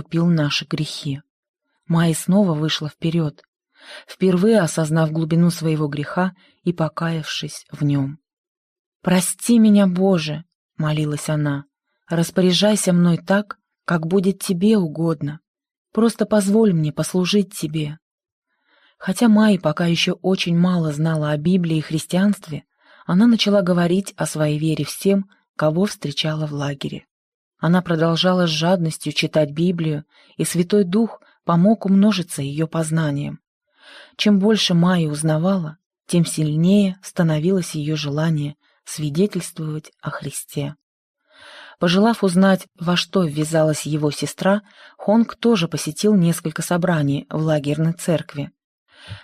искупил наши грехи. Майя снова вышла вперед, впервые осознав глубину своего греха и покаявшись в нем. «Прости меня, Боже!» — молилась она. «Распоряжайся мной так, как будет тебе угодно. Просто позволь мне послужить тебе». Хотя Майя пока еще очень мало знала о Библии и христианстве, она начала говорить о своей вере всем, кого встречала в лагере. Она продолжала с жадностью читать Библию, и Святой Дух помог умножиться ее познанием. Чем больше Майя узнавала, тем сильнее становилось ее желание свидетельствовать о Христе. Пожелав узнать, во что ввязалась его сестра, Хонг тоже посетил несколько собраний в лагерной церкви.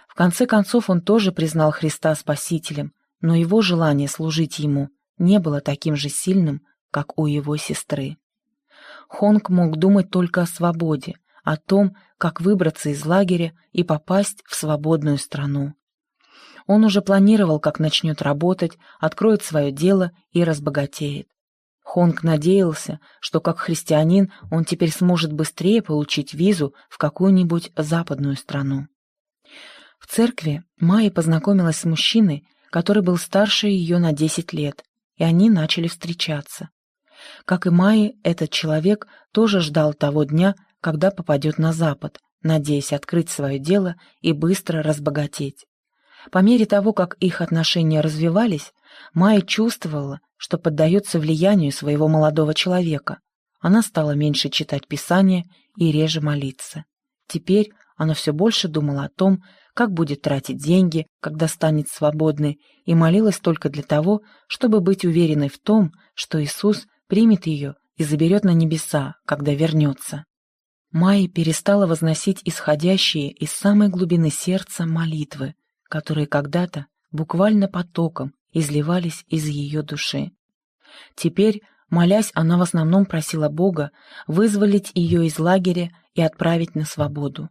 В конце концов он тоже признал Христа Спасителем, но его желание служить ему не было таким же сильным, как у его сестры. Хонг мог думать только о свободе, о том, как выбраться из лагеря и попасть в свободную страну. Он уже планировал, как начнет работать, откроет свое дело и разбогатеет. Хонг надеялся, что как христианин он теперь сможет быстрее получить визу в какую-нибудь западную страну. В церкви Майя познакомилась с мужчиной, который был старше ее на 10 лет, и они начали встречаться. Как и Майя, этот человек тоже ждал того дня, когда попадет на Запад, надеясь открыть свое дело и быстро разбогатеть. По мере того, как их отношения развивались, Майя чувствовала, что поддается влиянию своего молодого человека. Она стала меньше читать Писание и реже молиться. Теперь она все больше думала о том, как будет тратить деньги, когда станет свободной, и молилась только для того, чтобы быть уверенной в том, что Иисус примет ее и заберет на небеса, когда вернется. Майя перестала возносить исходящие из самой глубины сердца молитвы, которые когда-то буквально потоком изливались из ее души. Теперь, молясь, она в основном просила Бога вызволить ее из лагеря и отправить на свободу.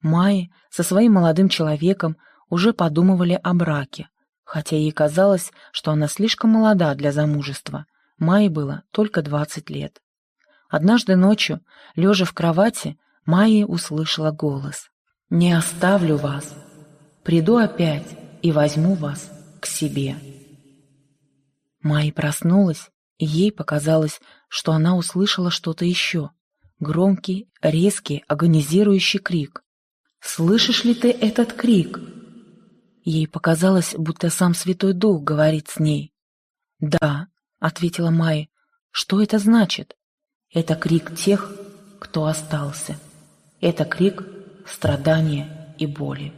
Майя со своим молодым человеком уже подумывали о браке, хотя ей казалось, что она слишком молода для замужества. Майе было только двадцать лет. Однажды ночью, лежа в кровати, Майя услышала голос. «Не оставлю вас. Приду опять и возьму вас к себе». Майя проснулась, и ей показалось, что она услышала что-то еще. Громкий, резкий, агонизирующий крик. «Слышишь ли ты этот крик?» Ей показалось, будто сам Святой Дух говорит с ней. «Да», — ответила Майя, — «что это значит?» Это крик тех, кто остался. Это крик страдания и боли.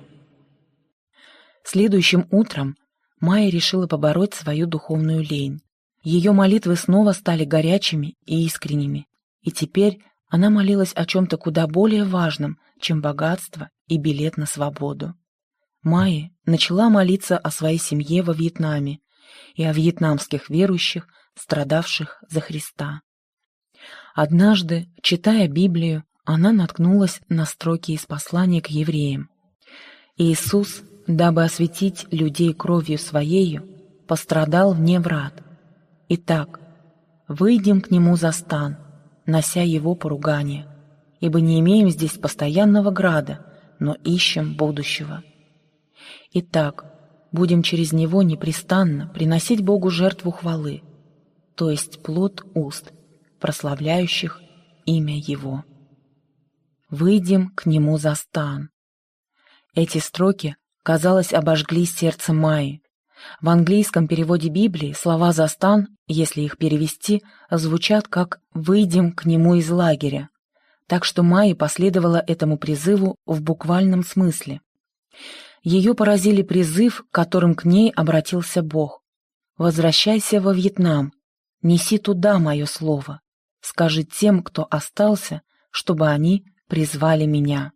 Следующим утром Майя решила побороть свою духовную лень. Ее молитвы снова стали горячими и искренними, и теперь она молилась о чем-то куда более важном, чем богатство и билет на свободу. Майя начала молиться о своей семье во Вьетнаме и о вьетнамских верующих, страдавших за Христа. Однажды, читая Библию, она наткнулась на строки из послания к евреям. «Иисус, дабы осветить людей кровью Своею, пострадал вне врат. Итак, выйдем к Нему за стан, нося Его поругание, ибо не имеем здесь постоянного града, но ищем будущего. Итак, будем через Него непрестанно приносить Богу жертву хвалы, то есть плод уст – прославляющих имя Его. «Выйдем к Нему за стан». Эти строки, казалось, обожгли сердце Майи. В английском переводе Библии слова «за стан», если их перевести, звучат как «выйдем к Нему из лагеря», так что Майи последовала этому призыву в буквальном смысле. Ее поразили призыв, которым к ней обратился Бог. «Возвращайся во Вьетнам, неси туда мое слово, Скажи тем, кто остался, чтобы они призвали меня.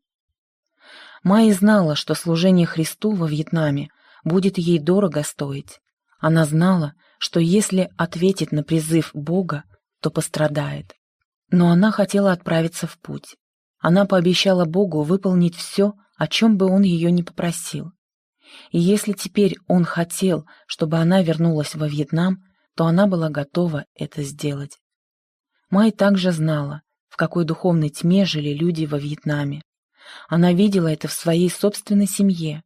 Майя знала, что служение Христу во Вьетнаме будет ей дорого стоить. Она знала, что если ответит на призыв Бога, то пострадает. Но она хотела отправиться в путь. Она пообещала Богу выполнить все, о чем бы он ее не попросил. И если теперь он хотел, чтобы она вернулась во Вьетнам, то она была готова это сделать. Май также знала, в какой духовной тьме жили люди во Вьетнаме. Она видела это в своей собственной семье.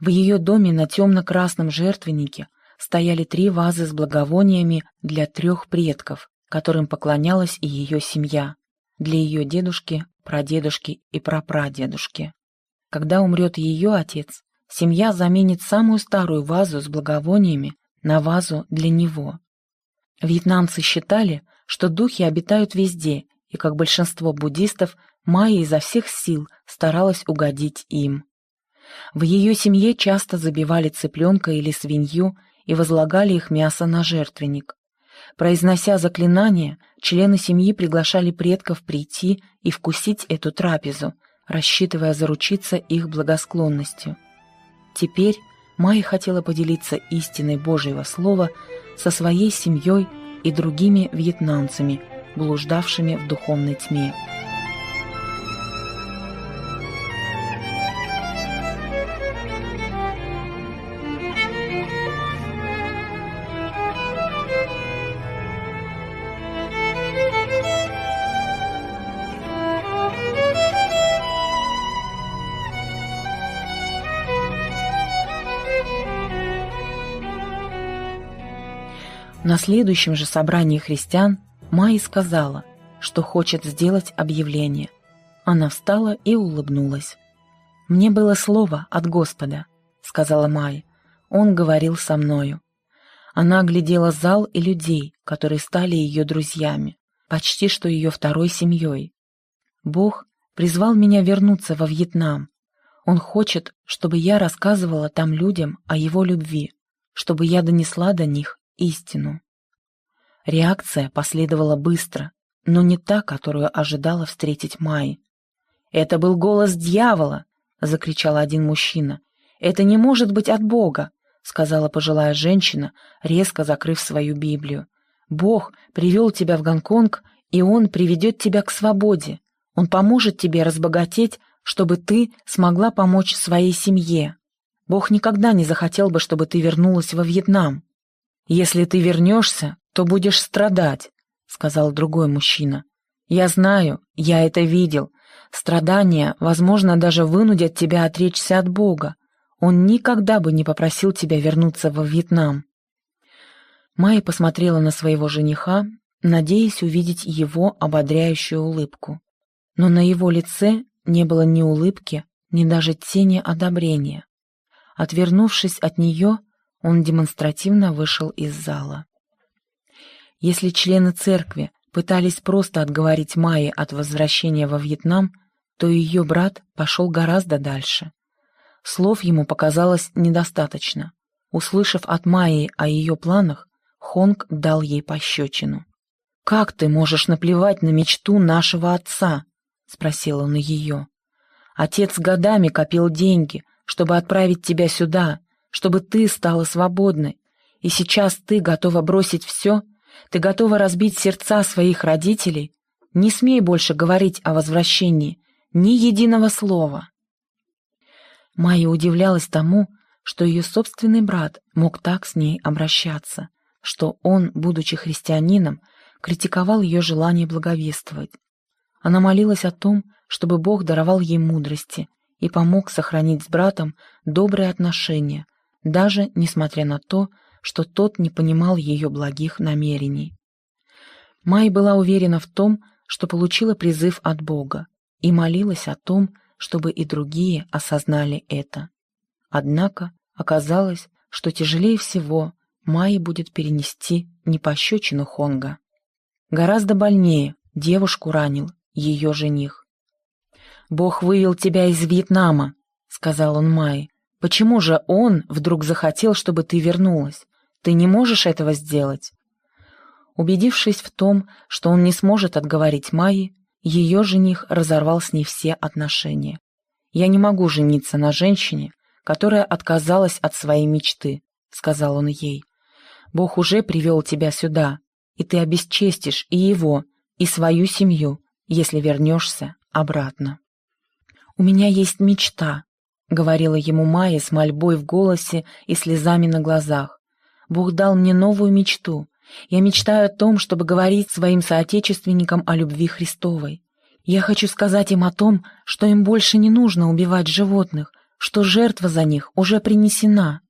В ее доме на темно-красном жертвеннике стояли три вазы с благовониями для трех предков, которым поклонялась и ее семья, для ее дедушки, прадедушки и прапрадедушки. Когда умрет ее отец, семья заменит самую старую вазу с благовониями на вазу для него. Вьетнамцы считали, что духи обитают везде, и, как большинство буддистов, Майя изо всех сил старалась угодить им. В ее семье часто забивали цыпленка или свинью и возлагали их мясо на жертвенник. Произнося заклинание, члены семьи приглашали предков прийти и вкусить эту трапезу, рассчитывая заручиться их благосклонностью. Теперь Майя хотела поделиться истиной Божьего Слова со своей семьей и другими вьетнамцами, блуждавшими в духовной тьме. На следующем же собрании христиан Майя сказала, что хочет сделать объявление. Она встала и улыбнулась. «Мне было слово от Господа», — сказала Майя. «Он говорил со мною». Она оглядела зал и людей, которые стали ее друзьями, почти что ее второй семьей. «Бог призвал меня вернуться во Вьетнам. Он хочет, чтобы я рассказывала там людям о его любви, чтобы я донесла до них истину. Реакция последовала быстро, но не та, которую ожидала встретить Майи. «Это был голос дьявола!» — закричал один мужчина. «Это не может быть от Бога!» — сказала пожилая женщина, резко закрыв свою Библию. «Бог привел тебя в Гонконг, и Он приведет тебя к свободе. Он поможет тебе разбогатеть, чтобы ты смогла помочь своей семье. Бог никогда не захотел бы, чтобы ты вернулась во Вьетнам. «Если ты вернешься, то будешь страдать», — сказал другой мужчина. «Я знаю, я это видел. Страдания, возможно, даже вынудят тебя отречься от Бога. Он никогда бы не попросил тебя вернуться во Вьетнам». Майя посмотрела на своего жениха, надеясь увидеть его ободряющую улыбку. Но на его лице не было ни улыбки, ни даже тени одобрения. Отвернувшись от нее, он демонстративно вышел из зала. Если члены церкви пытались просто отговорить Майи от возвращения во Вьетнам, то ее брат пошел гораздо дальше. Слов ему показалось недостаточно. Услышав от Майи о ее планах, Хонг дал ей пощечину. «Как ты можешь наплевать на мечту нашего отца?» — спросил он ее. «Отец годами копил деньги, чтобы отправить тебя сюда, чтобы ты стала свободной, и сейчас ты готова бросить все, ты готова разбить сердца своих родителей, не смей больше говорить о возвращении, ни единого слова. Майя удивлялась тому, что ее собственный брат мог так с ней обращаться, что он, будучи христианином, критиковал ее желание благовествовать. Она молилась о том, чтобы Бог даровал ей мудрости и помог сохранить с братом добрые отношения, даже несмотря на то, что тот не понимал ее благих намерений. Май была уверена в том, что получила призыв от Бога, и молилась о том, чтобы и другие осознали это. Однако оказалось, что тяжелее всего Майе будет перенести не пощечину Хонга. Гораздо больнее девушку ранил ее жених. «Бог вывел тебя из Вьетнама», — сказал он Майе, Почему же он вдруг захотел, чтобы ты вернулась? Ты не можешь этого сделать?» Убедившись в том, что он не сможет отговорить Майи, ее жених разорвал с ней все отношения. «Я не могу жениться на женщине, которая отказалась от своей мечты», — сказал он ей. «Бог уже привел тебя сюда, и ты обесчестишь и его, и свою семью, если вернешься обратно». «У меня есть мечта», — говорила ему Майя с мольбой в голосе и слезами на глазах. «Бог дал мне новую мечту. Я мечтаю о том, чтобы говорить своим соотечественникам о любви Христовой. Я хочу сказать им о том, что им больше не нужно убивать животных, что жертва за них уже принесена.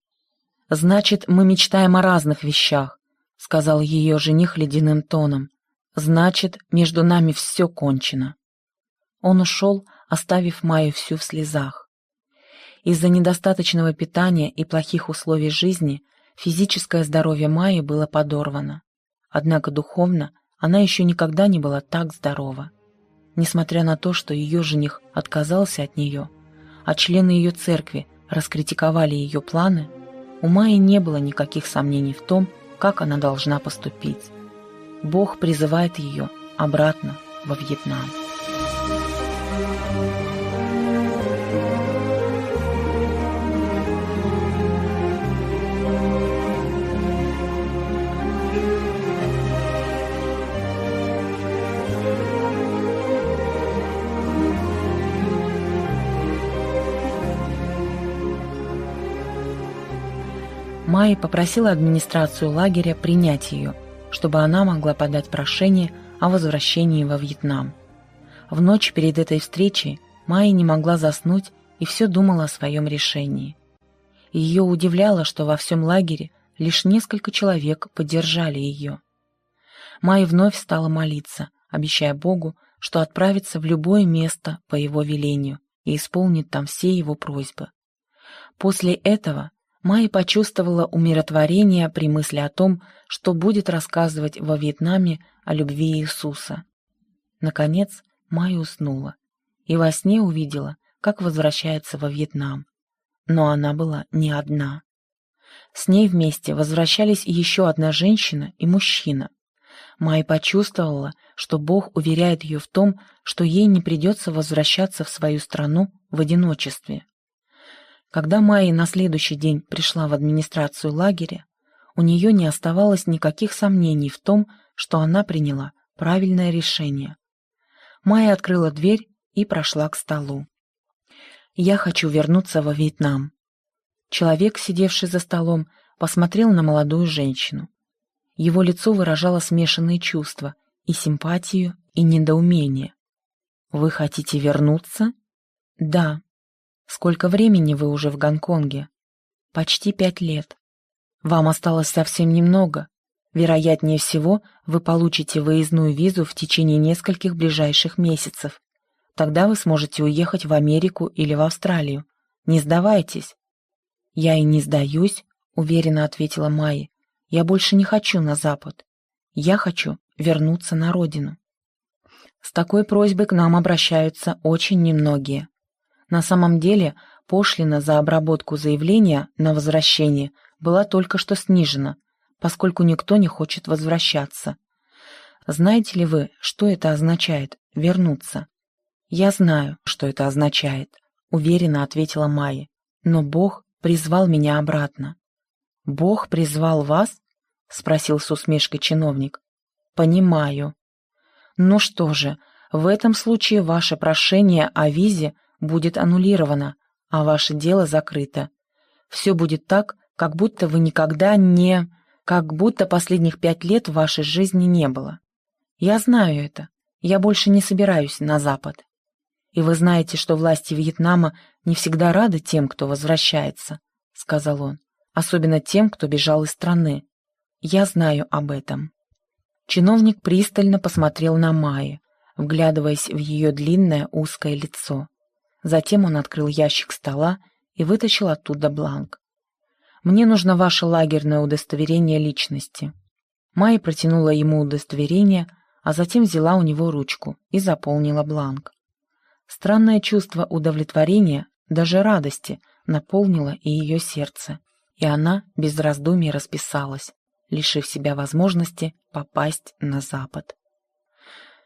Значит, мы мечтаем о разных вещах, сказал ее жених ледяным тоном. Значит, между нами все кончено. Он ушел, оставив Майю всю в слезах. Из-за недостаточного питания и плохих условий жизни физическое здоровье Майи было подорвано. Однако духовно она еще никогда не была так здорова. Несмотря на то, что ее жених отказался от нее, а члены ее церкви раскритиковали ее планы, у Майи не было никаких сомнений в том, как она должна поступить. Бог призывает ее обратно во Вьетнам. Майя попросила администрацию лагеря принять ее, чтобы она могла подать прошение о возвращении во Вьетнам. В ночь перед этой встречей Майя не могла заснуть и все думала о своем решении. Ее удивляло, что во всем лагере лишь несколько человек поддержали ее. Майя вновь стала молиться, обещая Богу, что отправится в любое место по его велению и исполнит там все его просьбы. После этого Майя почувствовала умиротворение при мысли о том, что будет рассказывать во Вьетнаме о любви Иисуса. Наконец, Майя уснула и во сне увидела, как возвращается во Вьетнам. Но она была не одна. С ней вместе возвращались еще одна женщина и мужчина. Майя почувствовала, что Бог уверяет ее в том, что ей не придется возвращаться в свою страну в одиночестве. Когда Майя на следующий день пришла в администрацию лагеря, у нее не оставалось никаких сомнений в том, что она приняла правильное решение. Майя открыла дверь и прошла к столу. «Я хочу вернуться во Вьетнам». Человек, сидевший за столом, посмотрел на молодую женщину. Его лицо выражало смешанные чувства, и симпатию, и недоумение. «Вы хотите вернуться?» «Да», Сколько времени вы уже в Гонконге? Почти пять лет. Вам осталось совсем немного. Вероятнее всего, вы получите выездную визу в течение нескольких ближайших месяцев. Тогда вы сможете уехать в Америку или в Австралию. Не сдавайтесь. Я и не сдаюсь, уверенно ответила Майя. Я больше не хочу на Запад. Я хочу вернуться на родину. С такой просьбой к нам обращаются очень немногие. На самом деле пошлина за обработку заявления на возвращение была только что снижена, поскольку никто не хочет возвращаться. Знаете ли вы, что это означает – вернуться? Я знаю, что это означает, уверенно ответила Майя. Но Бог призвал меня обратно. Бог призвал вас? спросил с усмешкой чиновник. Понимаю. Ну что же, в этом случае ваше прошение о визе будет аннулировано, а ваше дело закрыто. Все будет так, как будто вы никогда не... как будто последних пять лет в вашей жизни не было. Я знаю это. Я больше не собираюсь на Запад. И вы знаете, что власти Вьетнама не всегда рады тем, кто возвращается, — сказал он, — особенно тем, кто бежал из страны. Я знаю об этом. Чиновник пристально посмотрел на Майи, вглядываясь в ее длинное узкое лицо. Затем он открыл ящик стола и вытащил оттуда бланк. «Мне нужно ваше лагерное удостоверение личности». Майя протянула ему удостоверение, а затем взяла у него ручку и заполнила бланк. Странное чувство удовлетворения, даже радости, наполнило и ее сердце, и она без раздумий расписалась, лишив себя возможности попасть на запад.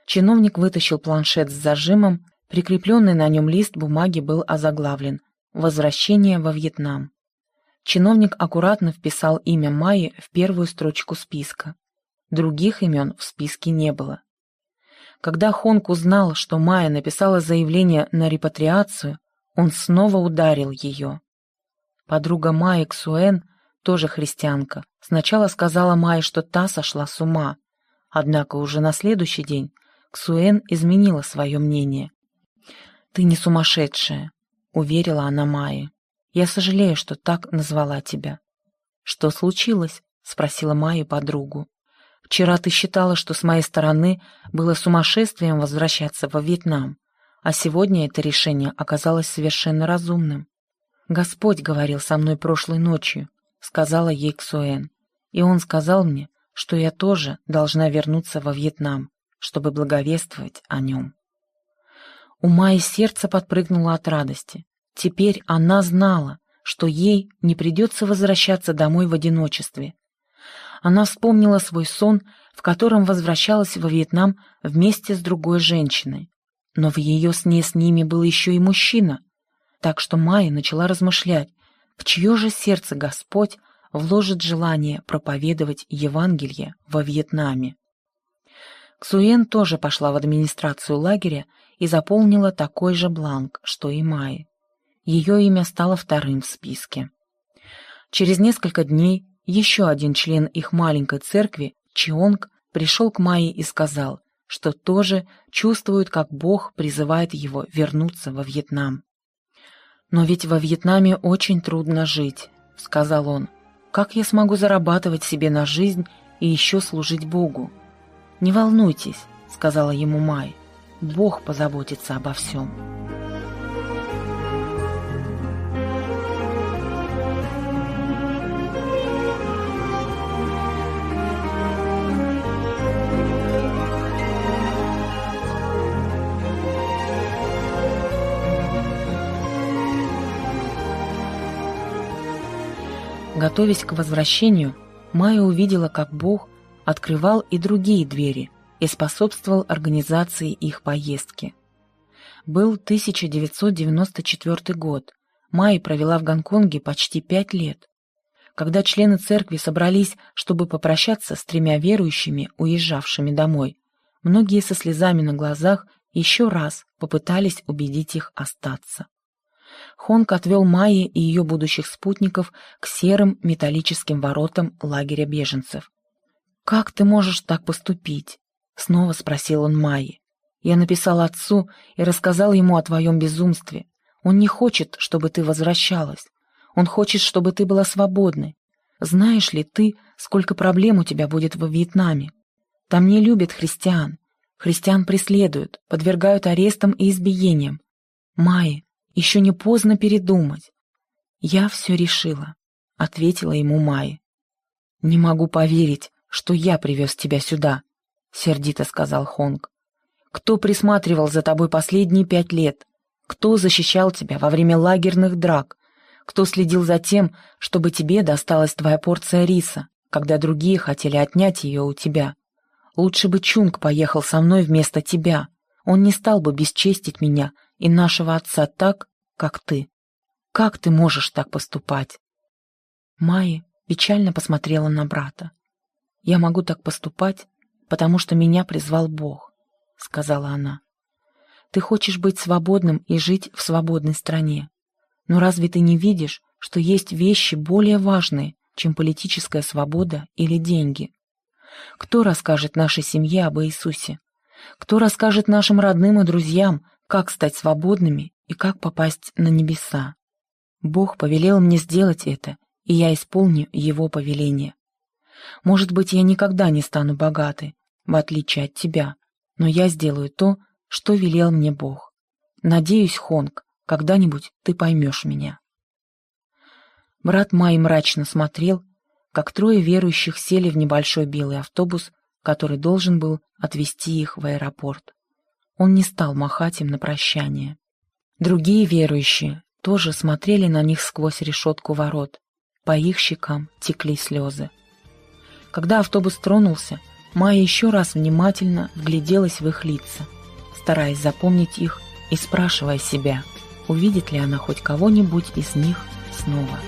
Чиновник вытащил планшет с зажимом Прикрепленный на нем лист бумаги был озаглавлен «Возвращение во Вьетнам». Чиновник аккуратно вписал имя Майи в первую строчку списка. Других имен в списке не было. Когда Хонг узнал, что Майя написала заявление на репатриацию, он снова ударил ее. Подруга Майи Ксуэн тоже христианка, сначала сказала Майе, что та сошла с ума. Однако уже на следующий день Ксуэн изменила свое мнение. «Ты не сумасшедшая», — уверила она Майе. «Я сожалею, что так назвала тебя». «Что случилось?» — спросила Майя подругу. «Вчера ты считала, что с моей стороны было сумасшествием возвращаться во Вьетнам, а сегодня это решение оказалось совершенно разумным. Господь говорил со мной прошлой ночью, — сказала ей Ксуэн. «И он сказал мне, что я тоже должна вернуться во Вьетнам, чтобы благовествовать о нем». У Майи сердце подпрыгнуло от радости. Теперь она знала, что ей не придется возвращаться домой в одиночестве. Она вспомнила свой сон, в котором возвращалась во Вьетнам вместе с другой женщиной. Но в ее сне с ними был еще и мужчина. Так что Майя начала размышлять, в чье же сердце Господь вложит желание проповедовать Евангелие во Вьетнаме? Ксуен тоже пошла в администрацию лагеря и заполнила такой же бланк, что и Майи. Ее имя стало вторым в списке. Через несколько дней еще один член их маленькой церкви, Чионг, пришел к Майе и сказал, что тоже чувствует, как Бог призывает его вернуться во Вьетнам. «Но ведь во Вьетнаме очень трудно жить», — сказал он. «Как я смогу зарабатывать себе на жизнь и еще служить Богу?» «Не волнуйтесь», — сказала ему Май. «Бог позаботится обо всем». Готовясь к возвращению, Майя увидела, как Бог открывал и другие двери и способствовал организации их поездки. Был 1994 год. Майя провела в Гонконге почти пять лет. Когда члены церкви собрались, чтобы попрощаться с тремя верующими, уезжавшими домой, многие со слезами на глазах еще раз попытались убедить их остаться. Хонг отвел Майи и ее будущих спутников к серым металлическим воротам лагеря беженцев. «Как ты можешь так поступить?» — снова спросил он Майи. «Я написал отцу и рассказал ему о твоем безумстве. Он не хочет, чтобы ты возвращалась. Он хочет, чтобы ты была свободной. Знаешь ли ты, сколько проблем у тебя будет во Вьетнаме? Там не любят христиан. Христиан преследуют, подвергают арестам и избиениям. Майи, еще не поздно передумать. Я все решила, — ответила ему Майя. Не могу поверить, что я привез тебя сюда, — сердито сказал Хонг. Кто присматривал за тобой последние пять лет? Кто защищал тебя во время лагерных драк? Кто следил за тем, чтобы тебе досталась твоя порция риса, когда другие хотели отнять ее у тебя? Лучше бы Чунг поехал со мной вместо тебя. Он не стал бы бесчестить меня и нашего отца так, как ты. Как ты можешь так поступать?» Майя печально посмотрела на брата. «Я могу так поступать, потому что меня призвал Бог», — сказала она. «Ты хочешь быть свободным и жить в свободной стране. Но разве ты не видишь, что есть вещи более важные, чем политическая свобода или деньги? Кто расскажет нашей семье об Иисусе? Кто расскажет нашим родным и друзьям, как стать свободными и как попасть на небеса. Бог повелел мне сделать это, и я исполню Его повеление. Может быть, я никогда не стану богатой, в отличие от тебя, но я сделаю то, что велел мне Бог. Надеюсь, Хонг, когда-нибудь ты поймешь меня. Брат Май мрачно смотрел, как трое верующих сели в небольшой белый автобус, который должен был отвезти их в аэропорт. Он не стал махать им на прощание. Другие верующие тоже смотрели на них сквозь решетку ворот. По их щекам текли слезы. Когда автобус тронулся, Майя еще раз внимательно вгляделась в их лица, стараясь запомнить их и спрашивая себя, увидит ли она хоть кого-нибудь из них снова.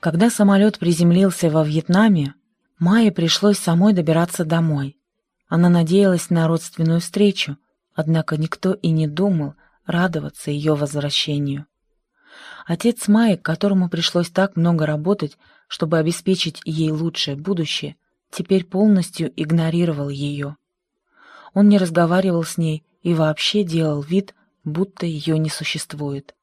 Когда самолет приземлился во Вьетнаме, Майе пришлось самой добираться домой. Она надеялась на родственную встречу, однако никто и не думал радоваться ее возвращению. Отец Майи, которому пришлось так много работать, чтобы обеспечить ей лучшее будущее, теперь полностью игнорировал ее. Он не разговаривал с ней и вообще делал вид, будто ее не существует.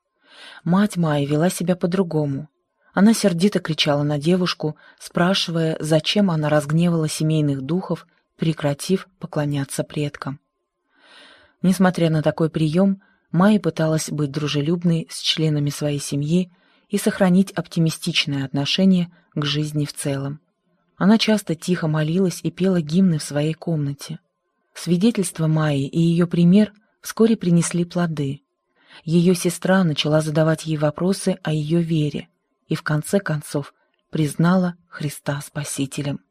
Мать Майи вела себя по-другому. Она сердито кричала на девушку, спрашивая, зачем она разгневала семейных духов, прекратив поклоняться предкам. Несмотря на такой прием, Майя пыталась быть дружелюбной с членами своей семьи и сохранить оптимистичное отношение к жизни в целом. Она часто тихо молилась и пела гимны в своей комнате. Свидетельство Майи и ее пример вскоре принесли плоды. Ее сестра начала задавать ей вопросы о ее вере, и в конце концов признала Христа Спасителем.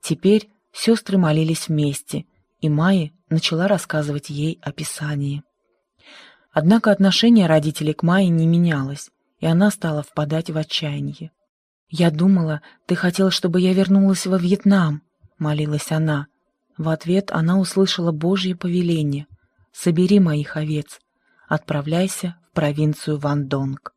Теперь сестры молились вместе, и Майя начала рассказывать ей о Писании. Однако отношение родителей к Майе не менялось, и она стала впадать в отчаяние. «Я думала, ты хотел, чтобы я вернулась во Вьетнам», — молилась она. В ответ она услышала Божье повеление «Собери моих овец, отправляйся в провинцию Вандонг».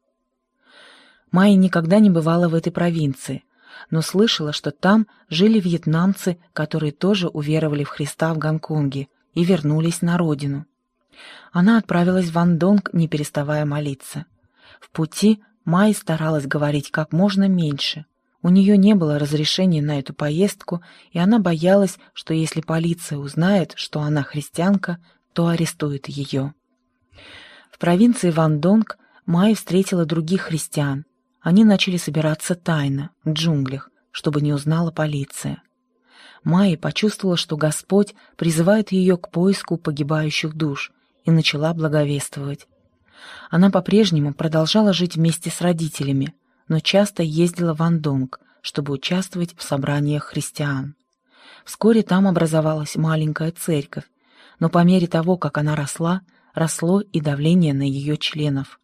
Майя никогда не бывала в этой провинции, но слышала, что там жили вьетнамцы, которые тоже уверовали в Христа в Гонконге и вернулись на родину. Она отправилась в Вандонг, не переставая молиться. В пути Майя старалась говорить как можно меньше. У нее не было разрешения на эту поездку, и она боялась, что если полиция узнает, что она христианка, то арестует ее. В провинции Вандонг Майя встретила других христиан, они начали собираться тайно, в джунглях, чтобы не узнала полиция. Майя почувствовала, что Господь призывает ее к поиску погибающих душ, и начала благовествовать. Она по-прежнему продолжала жить вместе с родителями, но часто ездила в Андонг, чтобы участвовать в собраниях христиан. Вскоре там образовалась маленькая церковь, но по мере того, как она росла, росло и давление на ее членов.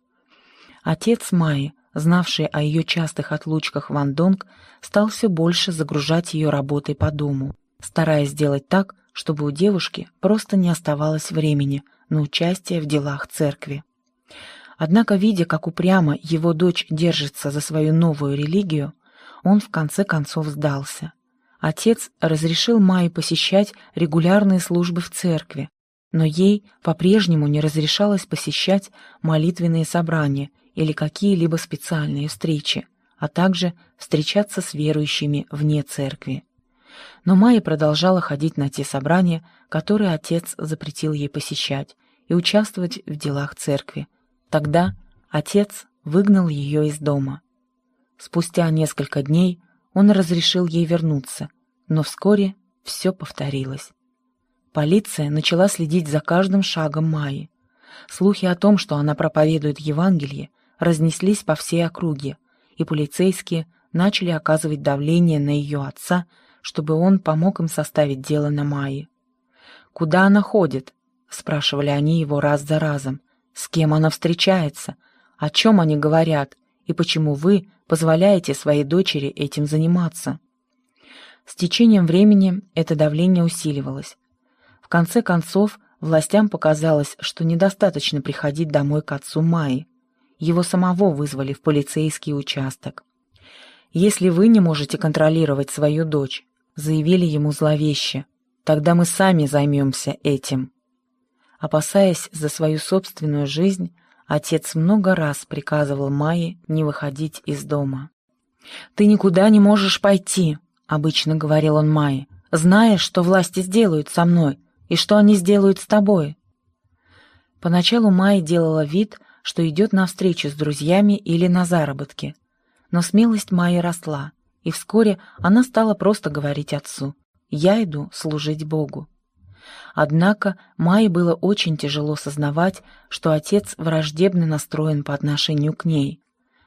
Отец Майи знавший о ее частых отлучках в Андонг, стал все больше загружать ее работой по дому, стараясь сделать так, чтобы у девушки просто не оставалось времени на участие в делах церкви. Однако, видя, как упрямо его дочь держится за свою новую религию, он в конце концов сдался. Отец разрешил Майе посещать регулярные службы в церкви, но ей по-прежнему не разрешалось посещать молитвенные собрания или какие-либо специальные встречи, а также встречаться с верующими вне церкви. Но Майя продолжала ходить на те собрания, которые отец запретил ей посещать, и участвовать в делах церкви. Тогда отец выгнал ее из дома. Спустя несколько дней он разрешил ей вернуться, но вскоре все повторилось. Полиция начала следить за каждым шагом Майи. Слухи о том, что она проповедует Евангелие, разнеслись по всей округе, и полицейские начали оказывать давление на ее отца, чтобы он помог им составить дело на Майе. «Куда она ходит?» — спрашивали они его раз за разом. «С кем она встречается? О чем они говорят? И почему вы позволяете своей дочери этим заниматься?» С течением времени это давление усиливалось. В конце концов, властям показалось, что недостаточно приходить домой к отцу Майи. Его самого вызвали в полицейский участок. «Если вы не можете контролировать свою дочь», — заявили ему зловеще, — «тогда мы сами займемся этим». Опасаясь за свою собственную жизнь, отец много раз приказывал Майе не выходить из дома. «Ты никуда не можешь пойти», — обычно говорил он Майе, «зная, что власти сделают со мной и что они сделают с тобой». Поначалу Майя делала вид, что идет на встречу с друзьями или на заработки. Но смелость Майи росла, и вскоре она стала просто говорить отцу «Я иду служить Богу». Однако Майе было очень тяжело сознавать, что отец враждебно настроен по отношению к ней.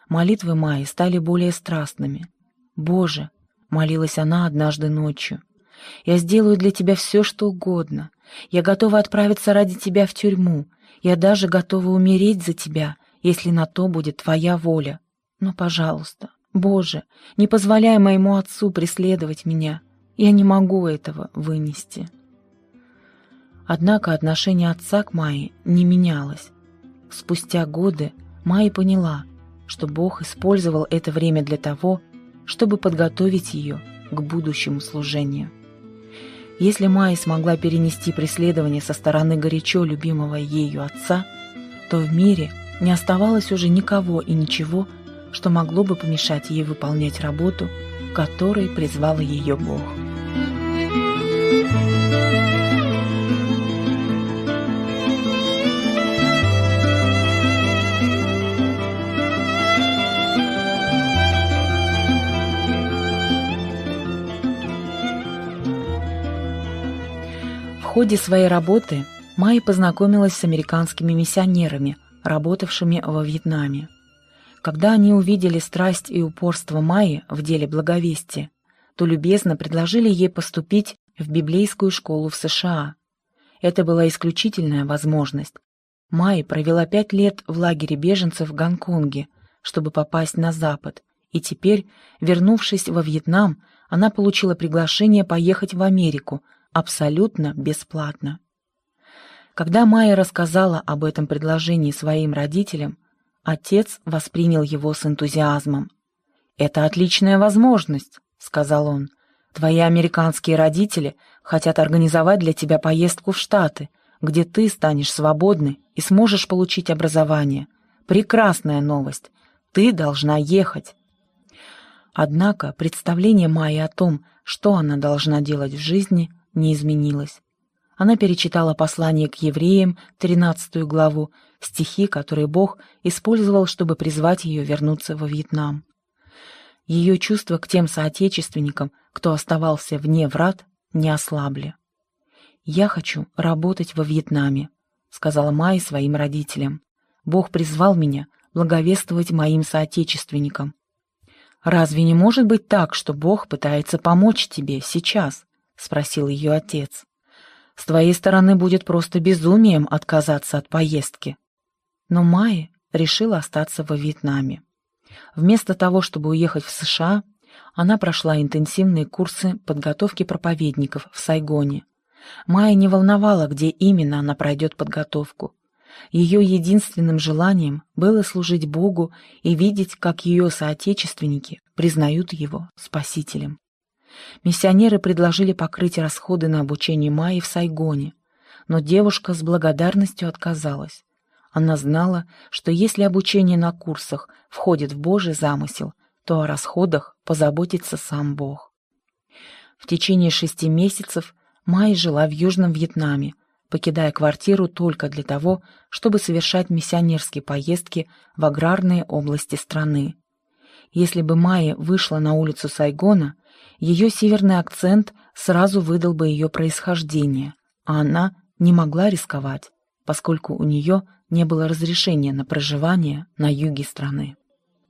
Молитвы Майи стали более страстными. «Боже!» — молилась она однажды ночью. «Я сделаю для тебя все, что угодно. Я готова отправиться ради тебя в тюрьму. Я даже готова умереть за тебя, если на то будет твоя воля. Но, пожалуйста, Боже, не позволяй моему отцу преследовать меня. Я не могу этого вынести. Однако отношение отца к Майе не менялось. Спустя годы Майя поняла, что Бог использовал это время для того, чтобы подготовить ее к будущему служению. Если Майя смогла перенести преследование со стороны горячо любимого ею отца, то в мире не оставалось уже никого и ничего, что могло бы помешать ей выполнять работу, которой призвал ее Бог. Ходе своей работы Майя познакомилась с американскими миссионерами, работавшими во Вьетнаме. Когда они увидели страсть и упорство Майи в деле благовестия, то любезно предложили ей поступить в библейскую школу в США. Это была исключительная возможность. Майя провела пять лет в лагере беженцев в Гонконге, чтобы попасть на Запад, и теперь, вернувшись во Вьетнам, она получила приглашение поехать в Америку – абсолютно бесплатно. Когда Майя рассказала об этом предложении своим родителям, отец воспринял его с энтузиазмом. «Это отличная возможность», — сказал он. «Твои американские родители хотят организовать для тебя поездку в Штаты, где ты станешь свободной и сможешь получить образование. Прекрасная новость. Ты должна ехать». Однако представление Майи о том, что она должна делать в жизни, не изменилась. Она перечитала послание к евреям, 13 главу, стихи, которые Бог использовал, чтобы призвать ее вернуться во Вьетнам. Ее чувства к тем соотечественникам, кто оставался вне врат, не ослабли. «Я хочу работать во Вьетнаме», — сказала Майя своим родителям. «Бог призвал меня благовествовать моим соотечественникам. Разве не может быть так, что Бог пытается помочь тебе сейчас?» — спросил ее отец. «С твоей стороны будет просто безумием отказаться от поездки». Но Майя решила остаться во Вьетнаме. Вместо того, чтобы уехать в США, она прошла интенсивные курсы подготовки проповедников в Сайгоне. Майя не волновала, где именно она пройдет подготовку. Ее единственным желанием было служить Богу и видеть, как ее соотечественники признают его Спасителем. Миссионеры предложили покрыть расходы на обучение Майи в Сайгоне, но девушка с благодарностью отказалась. Она знала, что если обучение на курсах входит в Божий замысел, то о расходах позаботится сам Бог. В течение шести месяцев Майя жила в Южном Вьетнаме, покидая квартиру только для того, чтобы совершать миссионерские поездки в аграрные области страны. Если бы Майя вышла на улицу Сайгона, ее северный акцент сразу выдал бы ее происхождение, а она не могла рисковать, поскольку у нее не было разрешения на проживание на юге страны.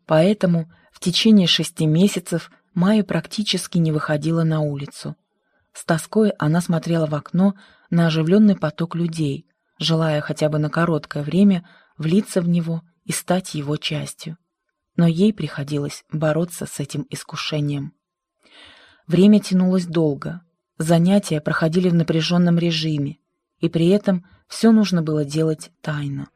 Поэтому в течение шести месяцев Майя практически не выходила на улицу. С тоской она смотрела в окно на оживленный поток людей, желая хотя бы на короткое время влиться в него и стать его частью. Но ей приходилось бороться с этим искушением. Время тянулось долго, занятия проходили в напряженном режиме, и при этом все нужно было делать тайно.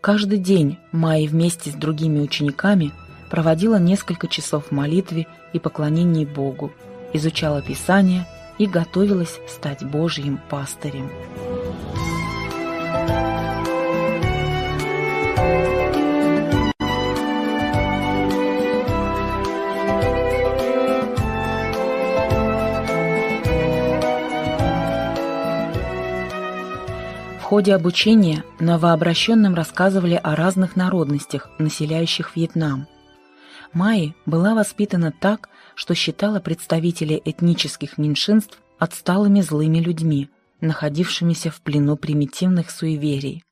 Каждый день Майя вместе с другими учениками проводила несколько часов в молитве и поклонении Богу, изучала Писание и готовилась стать Божьим пастырем. Ходе обучения новообращенным рассказывали о разных народностях, населяющих Вьетнам. Майи была воспитана так, что считала представителей этнических меньшинств отсталыми злыми людьми, находившимися в плену примитивных суеверий.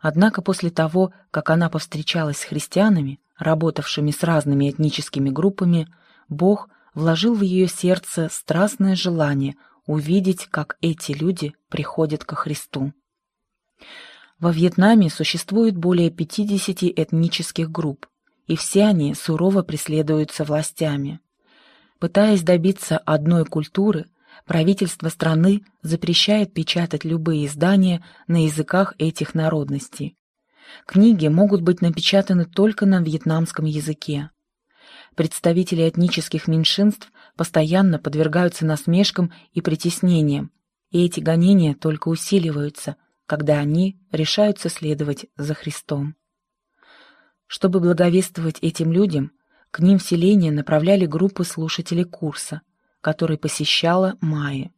Однако после того, как она повстречалась с христианами, работавшими с разными этническими группами, Бог вложил в ее сердце страстное желание увидеть, как эти люди приходят ко Христу. Во Вьетнаме существует более 50 этнических групп, и все они сурово преследуются властями. Пытаясь добиться одной культуры, правительство страны запрещает печатать любые издания на языках этих народностей. Книги могут быть напечатаны только на вьетнамском языке. Представители этнических меньшинств постоянно подвергаются насмешкам и притеснениям, и эти гонения только усиливаются, когда они решаются следовать за Христом. Чтобы благовествовать этим людям, к ним в селение направляли группы слушателей курса, который посещала Майя.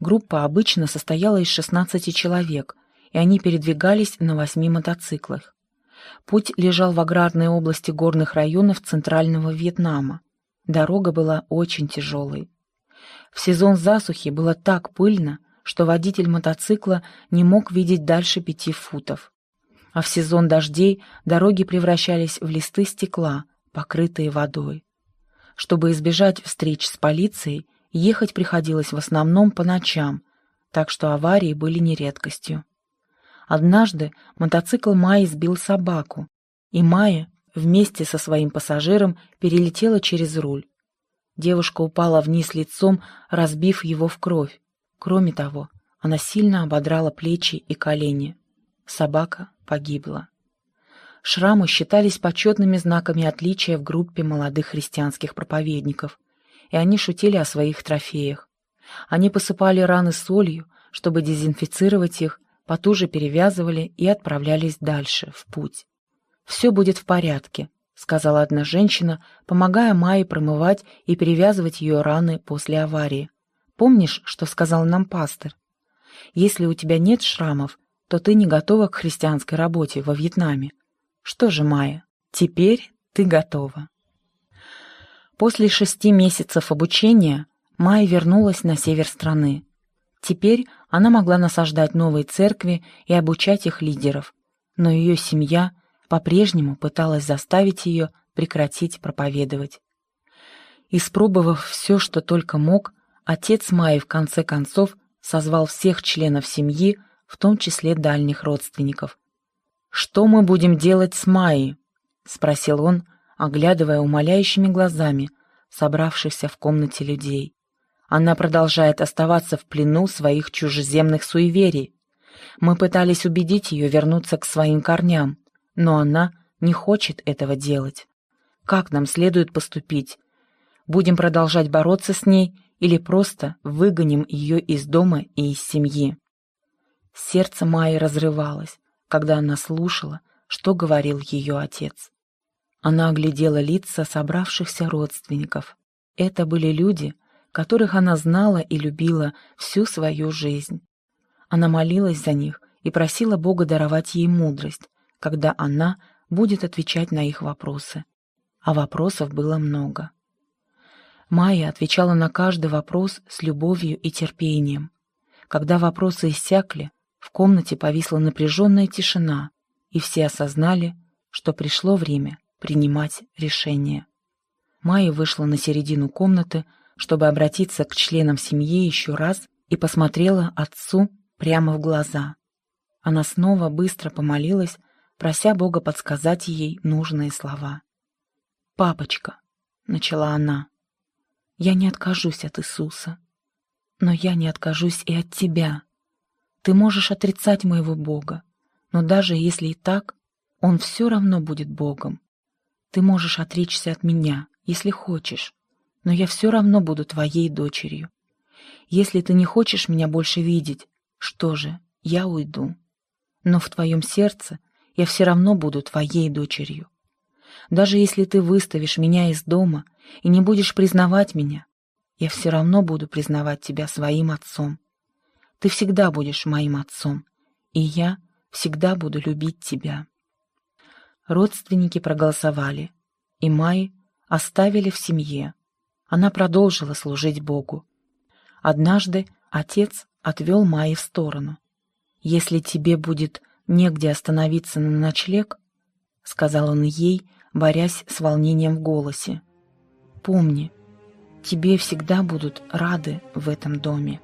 Группа обычно состояла из 16 человек, и они передвигались на восьми мотоциклах. Путь лежал в аграрной области горных районов Центрального Вьетнама. Дорога была очень тяжелой. В сезон засухи было так пыльно, что водитель мотоцикла не мог видеть дальше пяти футов. А в сезон дождей дороги превращались в листы стекла, покрытые водой. Чтобы избежать встреч с полицией, ехать приходилось в основном по ночам, так что аварии были не редкостью. Однажды мотоцикл Майи сбил собаку, и Майя вместе со своим пассажиром перелетела через руль. Девушка упала вниз лицом, разбив его в кровь. Кроме того, она сильно ободрала плечи и колени. Собака погибла. Шрамы считались почетными знаками отличия в группе молодых христианских проповедников, и они шутили о своих трофеях. Они посыпали раны солью, чтобы дезинфицировать их, потуже перевязывали и отправлялись дальше, в путь. «Все будет в порядке», — сказала одна женщина, помогая Майе промывать и перевязывать ее раны после аварии. «Помнишь, что сказал нам пастор? Если у тебя нет шрамов, то ты не готова к христианской работе во Вьетнаме. Что же, Майя, теперь ты готова». После шести месяцев обучения Майя вернулась на север страны. Теперь она могла насаждать новые церкви и обучать их лидеров, но ее семья по-прежнему пыталась заставить ее прекратить проповедовать. Испробовав все, что только мог, отец Майи в конце концов созвал всех членов семьи, в том числе дальних родственников. «Что мы будем делать с Майей?» — спросил он, оглядывая умоляющими глазами собравшихся в комнате людей. Она продолжает оставаться в плену своих чужеземных суеверий. Мы пытались убедить ее вернуться к своим корням, но она не хочет этого делать. Как нам следует поступить? Будем продолжать бороться с ней или просто выгоним ее из дома и из семьи? Сердце Майи разрывалось, когда она слушала, что говорил ее отец. Она оглядела лица собравшихся родственников. Это были люди, которых она знала и любила всю свою жизнь. Она молилась за них и просила Бога даровать ей мудрость, когда она будет отвечать на их вопросы. А вопросов было много. Майя отвечала на каждый вопрос с любовью и терпением. Когда вопросы иссякли, в комнате повисла напряженная тишина, и все осознали, что пришло время принимать решение. Майя вышла на середину комнаты, чтобы обратиться к членам семьи еще раз и посмотрела отцу прямо в глаза. Она снова быстро помолилась, прося Бога подсказать ей нужные слова. «Папочка», — начала она, — «я не откажусь от Иисуса, но я не откажусь и от тебя. Ты можешь отрицать моего Бога, но даже если и так, Он все равно будет Богом. Ты можешь отречься от меня, если хочешь, но я все равно буду твоей дочерью. Если ты не хочешь меня больше видеть, что же, я уйду. Но в твоем сердце — я все равно буду твоей дочерью. Даже если ты выставишь меня из дома и не будешь признавать меня, я все равно буду признавать тебя своим отцом. Ты всегда будешь моим отцом, и я всегда буду любить тебя. Родственники проголосовали, и Май оставили в семье. Она продолжила служить Богу. Однажды отец отвел Майи в сторону. «Если тебе будет негде остановиться на ночлег, — сказал он ей, борясь с волнением в голосе. «Помни, тебе всегда будут рады в этом доме».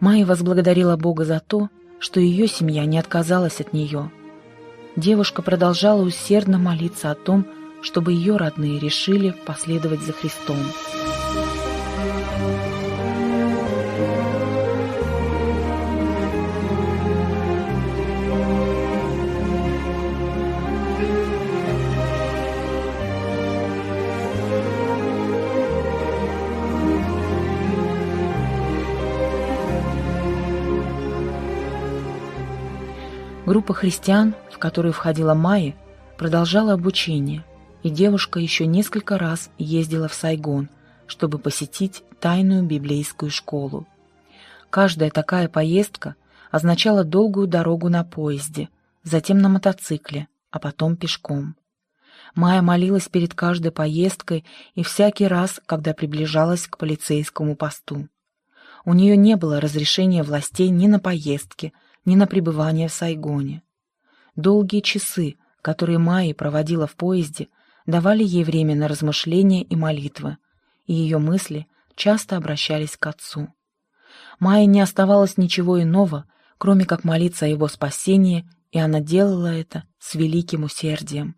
Майя возблагодарила Бога за то, что ее семья не отказалась от нее. девушка продолжала усердно молиться о том, чтобы ее родные решили последовать за Христом. Группа христиан, в которую входила Майя, продолжала обучение, и девушка еще несколько раз ездила в Сайгон, чтобы посетить тайную библейскую школу. Каждая такая поездка означала долгую дорогу на поезде, затем на мотоцикле, а потом пешком. Майя молилась перед каждой поездкой и всякий раз, когда приближалась к полицейскому посту. У нее не было разрешения властей ни на поездки, ни на пребывание в Сайгоне. Долгие часы, которые Майя проводила в поезде, давали ей время на размышления и молитвы, и ее мысли часто обращались к отцу. Майе не оставалось ничего иного, кроме как молиться о его спасении, и она делала это с великим усердием.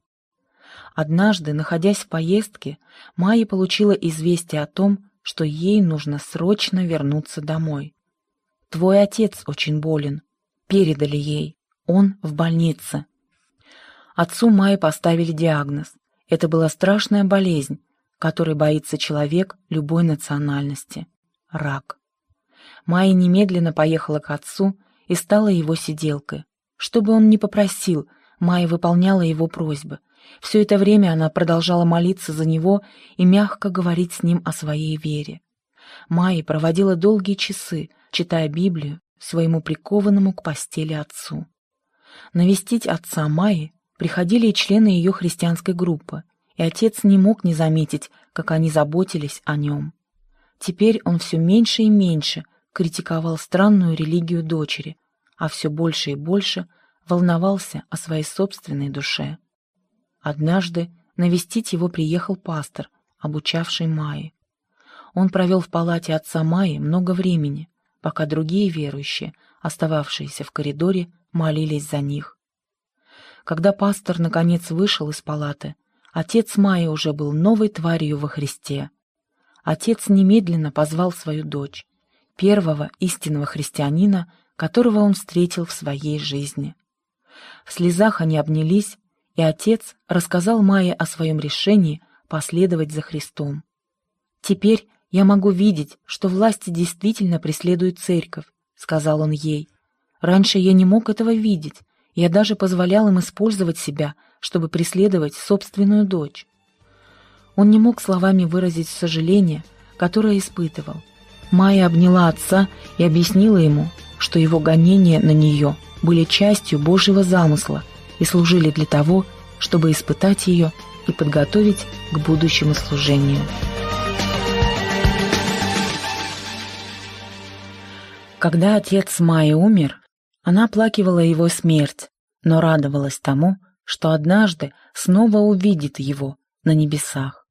Однажды, находясь в поездке, Майя получила известие о том, что ей нужно срочно вернуться домой. «Твой отец очень болен», передали ей. Он в больнице. Отцу Майи поставили диагноз. Это была страшная болезнь, которой боится человек любой национальности – рак. Майя немедленно поехала к отцу и стала его сиделкой. Что бы он ни попросил, Майя выполняла его просьбы. Все это время она продолжала молиться за него и мягко говорить с ним о своей вере. Майя проводила долгие часы, читая Библию своему прикованному к постели отцу. Навестить отца Майи приходили и члены ее христианской группы, и отец не мог не заметить, как они заботились о нем. Теперь он все меньше и меньше критиковал странную религию дочери, а все больше и больше волновался о своей собственной душе. Однажды навестить его приехал пастор, обучавший Майи. Он провел в палате отца Майи много времени, пока другие верующие, остававшиеся в коридоре, молились за них. Когда пастор наконец вышел из палаты, отец Майи уже был новой тварью во Христе. Отец немедленно позвал свою дочь, первого истинного христианина, которого он встретил в своей жизни. В слезах они обнялись, и отец рассказал Майе о своем решении последовать за Христом. Теперь «Я могу видеть, что власти действительно преследуют церковь», — сказал он ей. «Раньше я не мог этого видеть, я даже позволял им использовать себя, чтобы преследовать собственную дочь». Он не мог словами выразить сожаление, которое испытывал. Майя обняла отца и объяснила ему, что его гонения на нее были частью Божьего замысла и служили для того, чтобы испытать ее и подготовить к будущему служению. Когда отец Майи умер, она оплакивала его смерть, но радовалась тому, что однажды снова увидит его на небесах.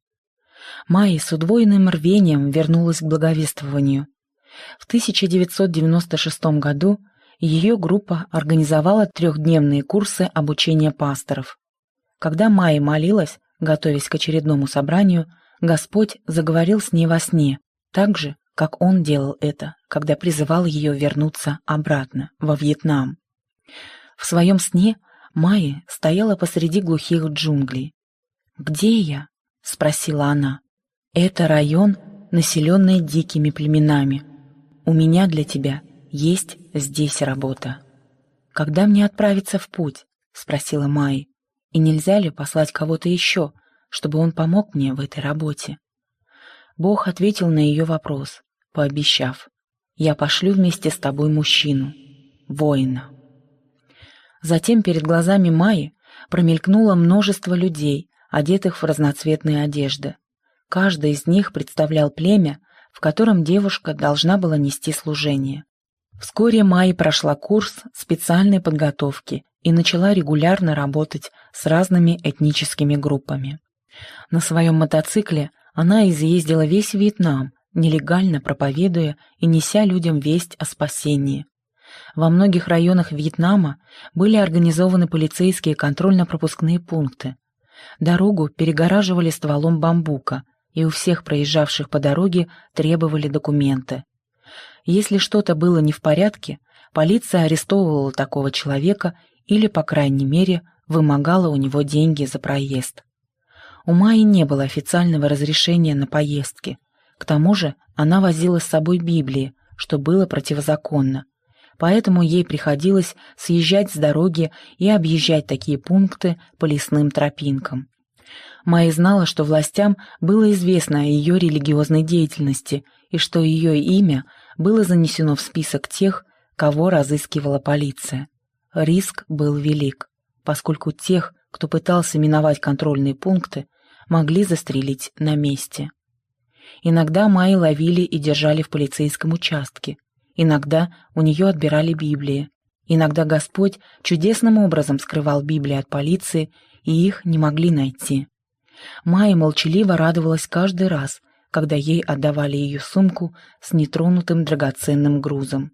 Майя с удвоенным рвением вернулась к благовествованию. В 1996 году ее группа организовала трехдневные курсы обучения пасторов. Когда Майя молилась, готовясь к очередному собранию, Господь заговорил с ней во сне, так же, как он делал это, когда призывал ее вернуться обратно, во Вьетнам. В своем сне Майя стояла посреди глухих джунглей. «Где я?» — спросила она. «Это район, населенный дикими племенами. У меня для тебя есть здесь работа». «Когда мне отправиться в путь?» — спросила Майя. «И нельзя ли послать кого-то еще, чтобы он помог мне в этой работе?» Бог ответил на ее вопрос пообещав, «Я пошлю вместе с тобой мужчину, воина». Затем перед глазами Майи промелькнуло множество людей, одетых в разноцветные одежды. Каждый из них представлял племя, в котором девушка должна была нести служение. Вскоре Майи прошла курс специальной подготовки и начала регулярно работать с разными этническими группами. На своем мотоцикле она изъездила весь Вьетнам, нелегально проповедуя и неся людям весть о спасении. Во многих районах Вьетнама были организованы полицейские контрольно-пропускные пункты. Дорогу перегораживали стволом бамбука, и у всех проезжавших по дороге требовали документы. Если что-то было не в порядке, полиция арестовывала такого человека или, по крайней мере, вымогала у него деньги за проезд. У Майи не было официального разрешения на поездки. К тому же она возила с собой Библии, что было противозаконно. Поэтому ей приходилось съезжать с дороги и объезжать такие пункты по лесным тропинкам. Майя знала, что властям было известно о ее религиозной деятельности и что ее имя было занесено в список тех, кого разыскивала полиция. Риск был велик, поскольку тех, кто пытался миновать контрольные пункты, могли застрелить на месте. Иногда Майи ловили и держали в полицейском участке, иногда у нее отбирали Библии, иногда Господь чудесным образом скрывал Библии от полиции, и их не могли найти. Майя молчаливо радовалась каждый раз, когда ей отдавали ее сумку с нетронутым драгоценным грузом.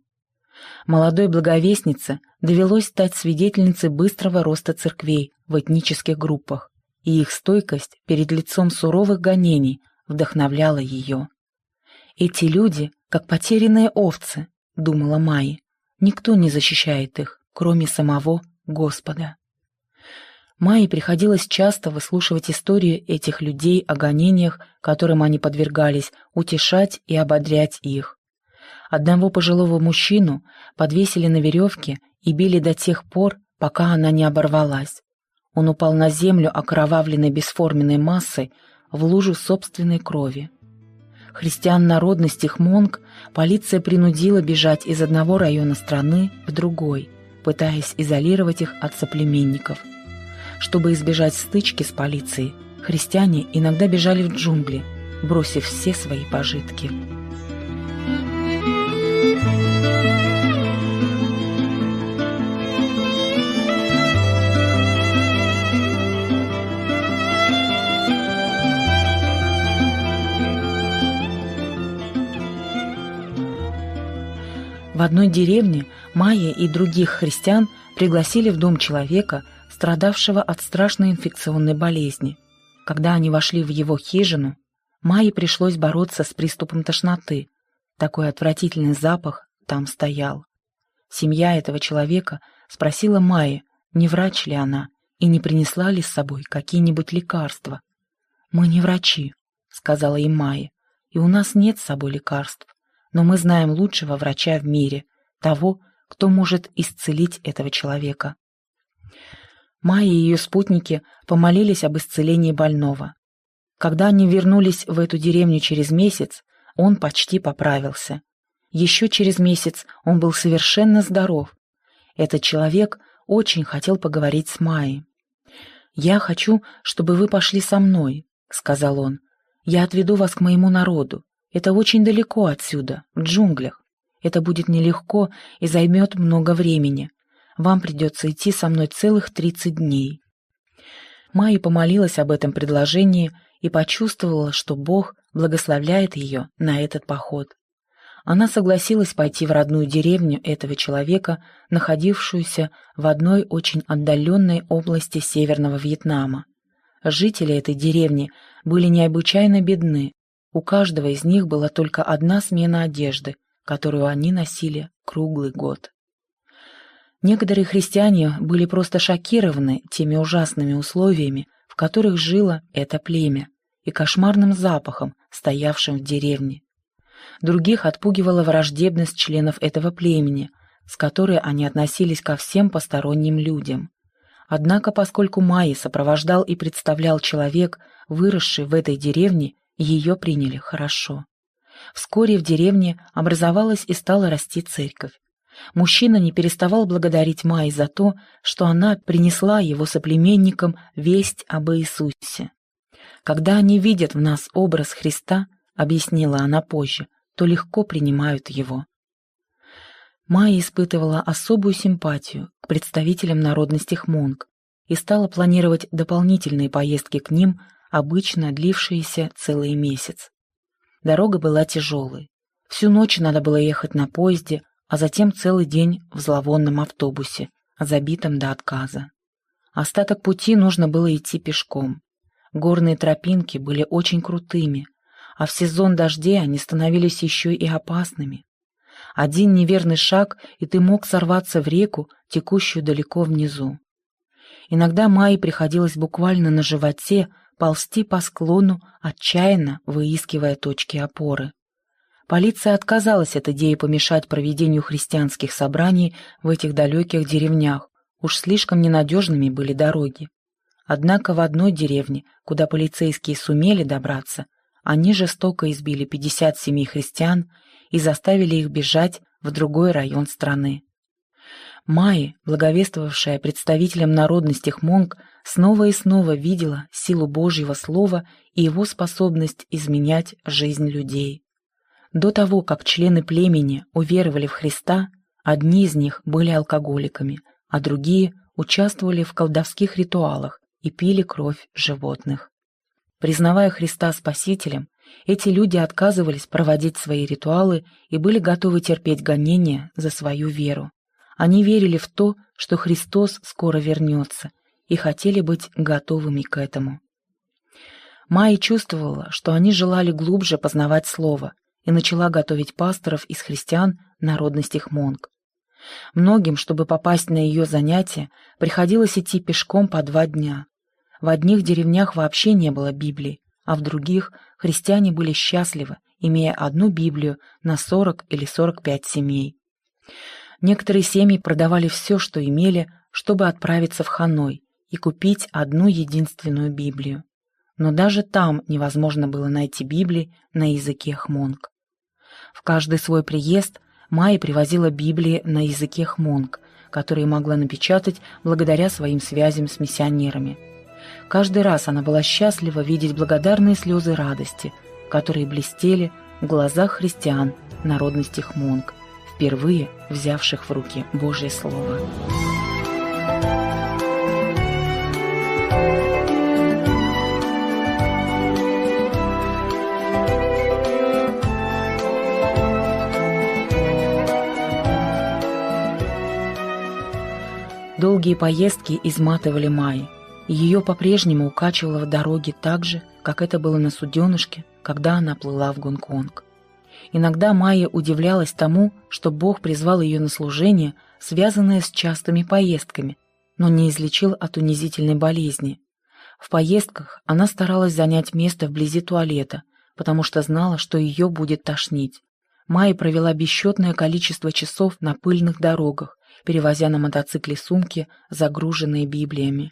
Молодой благовестнице довелось стать свидетельницей быстрого роста церквей в этнических группах, и их стойкость перед лицом суровых гонений вдохновляла ее. «Эти люди, как потерянные овцы», — думала Майя, — «никто не защищает их, кроме самого Господа». Майе приходилось часто выслушивать истории этих людей о гонениях, которым они подвергались, утешать и ободрять их. Одного пожилого мужчину подвесили на веревке и били до тех пор, пока она не оборвалась. Он упал на землю окровавленной бесформенной массой в лужу собственной крови. Христиан народности Хмонг полиция принудила бежать из одного района страны в другой, пытаясь изолировать их от соплеменников – чтобы избежать стычки с полицией, христиане иногда бежали в джунгли, бросив все свои пожитки. В одной деревне Майя и других христиан пригласили в дом человека, страдавшего от страшной инфекционной болезни. Когда они вошли в его хижину, Майе пришлось бороться с приступом тошноты. Такой отвратительный запах там стоял. Семья этого человека спросила Майе, не врач ли она, и не принесла ли с собой какие-нибудь лекарства. «Мы не врачи», — сказала им Майя, — «и у нас нет с собой лекарств, но мы знаем лучшего врача в мире, того, кто может исцелить этого человека. Майя и ее спутники помолились об исцелении больного. Когда они вернулись в эту деревню через месяц, он почти поправился. Еще через месяц он был совершенно здоров. Этот человек очень хотел поговорить с Майей. «Я хочу, чтобы вы пошли со мной», — сказал он. «Я отведу вас к моему народу. Это очень далеко отсюда, в джунглях. Это будет нелегко и займет много времени. Вам придется идти со мной целых тридцать дней». Майя помолилась об этом предложении и почувствовала, что Бог благословляет ее на этот поход. Она согласилась пойти в родную деревню этого человека, находившуюся в одной очень отдаленной области Северного Вьетнама. Жители этой деревни были необычайно бедны, у каждого из них была только одна смена одежды, которую они носили круглый год. Некоторые христиане были просто шокированы теми ужасными условиями, в которых жило это племя, и кошмарным запахом, стоявшим в деревне. Других отпугивала враждебность членов этого племени, с которой они относились ко всем посторонним людям. Однако, поскольку Майи сопровождал и представлял человек, выросший в этой деревне, ее приняли хорошо. Вскоре в деревне образовалась и стала расти церковь. Мужчина не переставал благодарить Майи за то, что она принесла его соплеменникам весть об Иисусе. «Когда они видят в нас образ Христа, — объяснила она позже, — то легко принимают его». Майя испытывала особую симпатию к представителям народности хмонг и стала планировать дополнительные поездки к ним, обычно длившиеся целый месяц. Дорога была тяжелой. Всю ночь надо было ехать на поезде, а затем целый день в зловонном автобусе, забитом до отказа. Остаток пути нужно было идти пешком. Горные тропинки были очень крутыми, а в сезон дождей они становились еще и опасными. Один неверный шаг, и ты мог сорваться в реку, текущую далеко внизу. Иногда Майе приходилось буквально на животе ползти по склону, отчаянно выискивая точки опоры. Полиция отказалась от идеи помешать проведению христианских собраний в этих далеких деревнях, уж слишком ненадежными были дороги. Однако в одной деревне, куда полицейские сумели добраться, они жестоко избили 57 христиан и заставили их бежать в другой район страны. Майи, благовествовавшая представителям народности Хмонг, снова и снова видела силу Божьего Слова и его способность изменять жизнь людей. До того, как члены племени уверовали в Христа, одни из них были алкоголиками, а другие участвовали в колдовских ритуалах и пили кровь животных. Признавая Христа Спасителем, эти люди отказывались проводить свои ритуалы и были готовы терпеть гонения за свою веру. Они верили в то, что Христос скоро вернется, и хотели быть готовыми к этому. Майя чувствовала, что они желали глубже познавать Слово, и начала готовить пасторов из христиан народности хмонг. Многим, чтобы попасть на ее занятия, приходилось идти пешком по два дня. В одних деревнях вообще не было Библии, а в других христиане были счастливы, имея одну Библию на 40 или 45 семей. Некоторые семьи продавали все, что имели, чтобы отправиться в Ханой и купить одну единственную Библию. Но даже там невозможно было найти Библии на языке хмонг. В каждый свой приезд Майя привозила Библии на языке хмонг, которые могла напечатать благодаря своим связям с миссионерами. Каждый раз она была счастлива видеть благодарные слезы радости, которые блестели в глазах христиан народности хмонг, впервые взявших в руки Божье Слово. Долгие поездки изматывали Майи, и ее по-прежнему укачивало в дороге так же, как это было на суденышке, когда она плыла в Гонконг. Иногда Майя удивлялась тому, что Бог призвал ее на служение, связанное с частыми поездками, но не излечил от унизительной болезни. В поездках она старалась занять место вблизи туалета, потому что знала, что ее будет тошнить. Майя провела бесчетное количество часов на пыльных дорогах, перевозя на мотоцикле сумки, загруженные Библиями.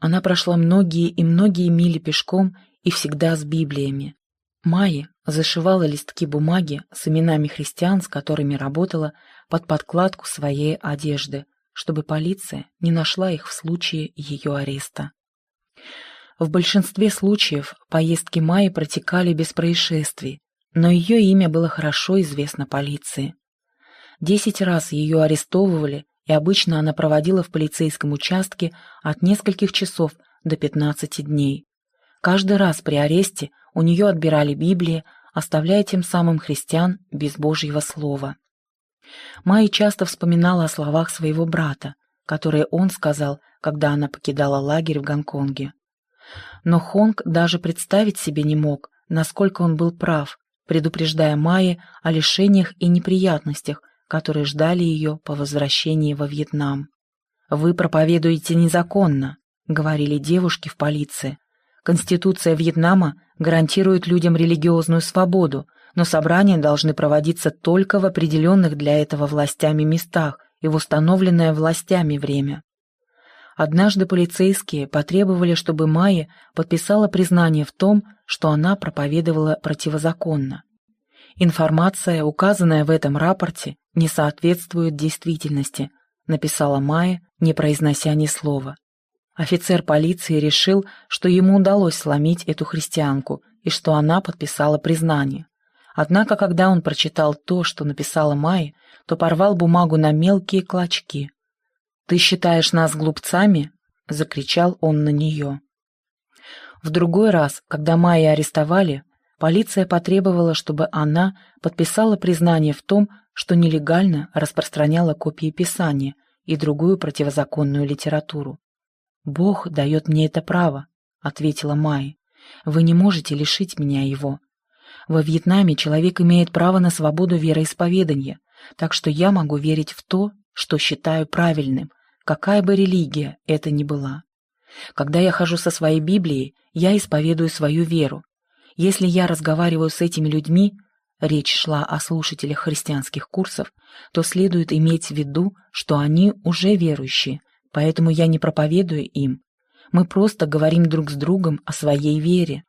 Она прошла многие и многие мили пешком и всегда с Библиями. Майя зашивала листки бумаги с именами христиан, с которыми работала, под подкладку своей одежды, чтобы полиция не нашла их в случае ее ареста. В большинстве случаев поездки Майи протекали без происшествий, но ее имя было хорошо известно полиции. Десять раз ее арестовывали, и обычно она проводила в полицейском участке от нескольких часов до 15 дней. Каждый раз при аресте у нее отбирали Библии, оставляя тем самым христиан без Божьего слова. Майя часто вспоминала о словах своего брата, которые он сказал, когда она покидала лагерь в Гонконге. Но Хонг даже представить себе не мог, насколько он был прав, предупреждая Майе о лишениях и неприятностях, которые ждали ее по возвращении во Вьетнам. «Вы проповедуете незаконно», — говорили девушки в полиции. «Конституция Вьетнама гарантирует людям религиозную свободу, но собрания должны проводиться только в определенных для этого властями местах и в установленное властями время». Однажды полицейские потребовали, чтобы Майя подписала признание в том, что она проповедовала противозаконно. Информация, указанная в этом рапорте, не соответствует действительности, написала Майя, не произнося ни слова. Офицер полиции решил, что ему удалось сломить эту христианку и что она подписала признание. Однако, когда он прочитал то, что написала Майя, то порвал бумагу на мелкие клочки. «Ты считаешь нас глупцами?» — закричал он на нее. В другой раз, когда Майя арестовали, полиция потребовала, чтобы она подписала признание в том, что нелегально распространяла копии Писания и другую противозаконную литературу. «Бог дает мне это право», — ответила Майя. «Вы не можете лишить меня его. Во Вьетнаме человек имеет право на свободу вероисповедания, так что я могу верить в то, что считаю правильным, какая бы религия это ни была. Когда я хожу со своей Библией, я исповедую свою веру. Если я разговариваю с этими людьми, речь шла о слушателях христианских курсов, то следует иметь в виду, что они уже верующие, поэтому я не проповедую им. Мы просто говорим друг с другом о своей вере.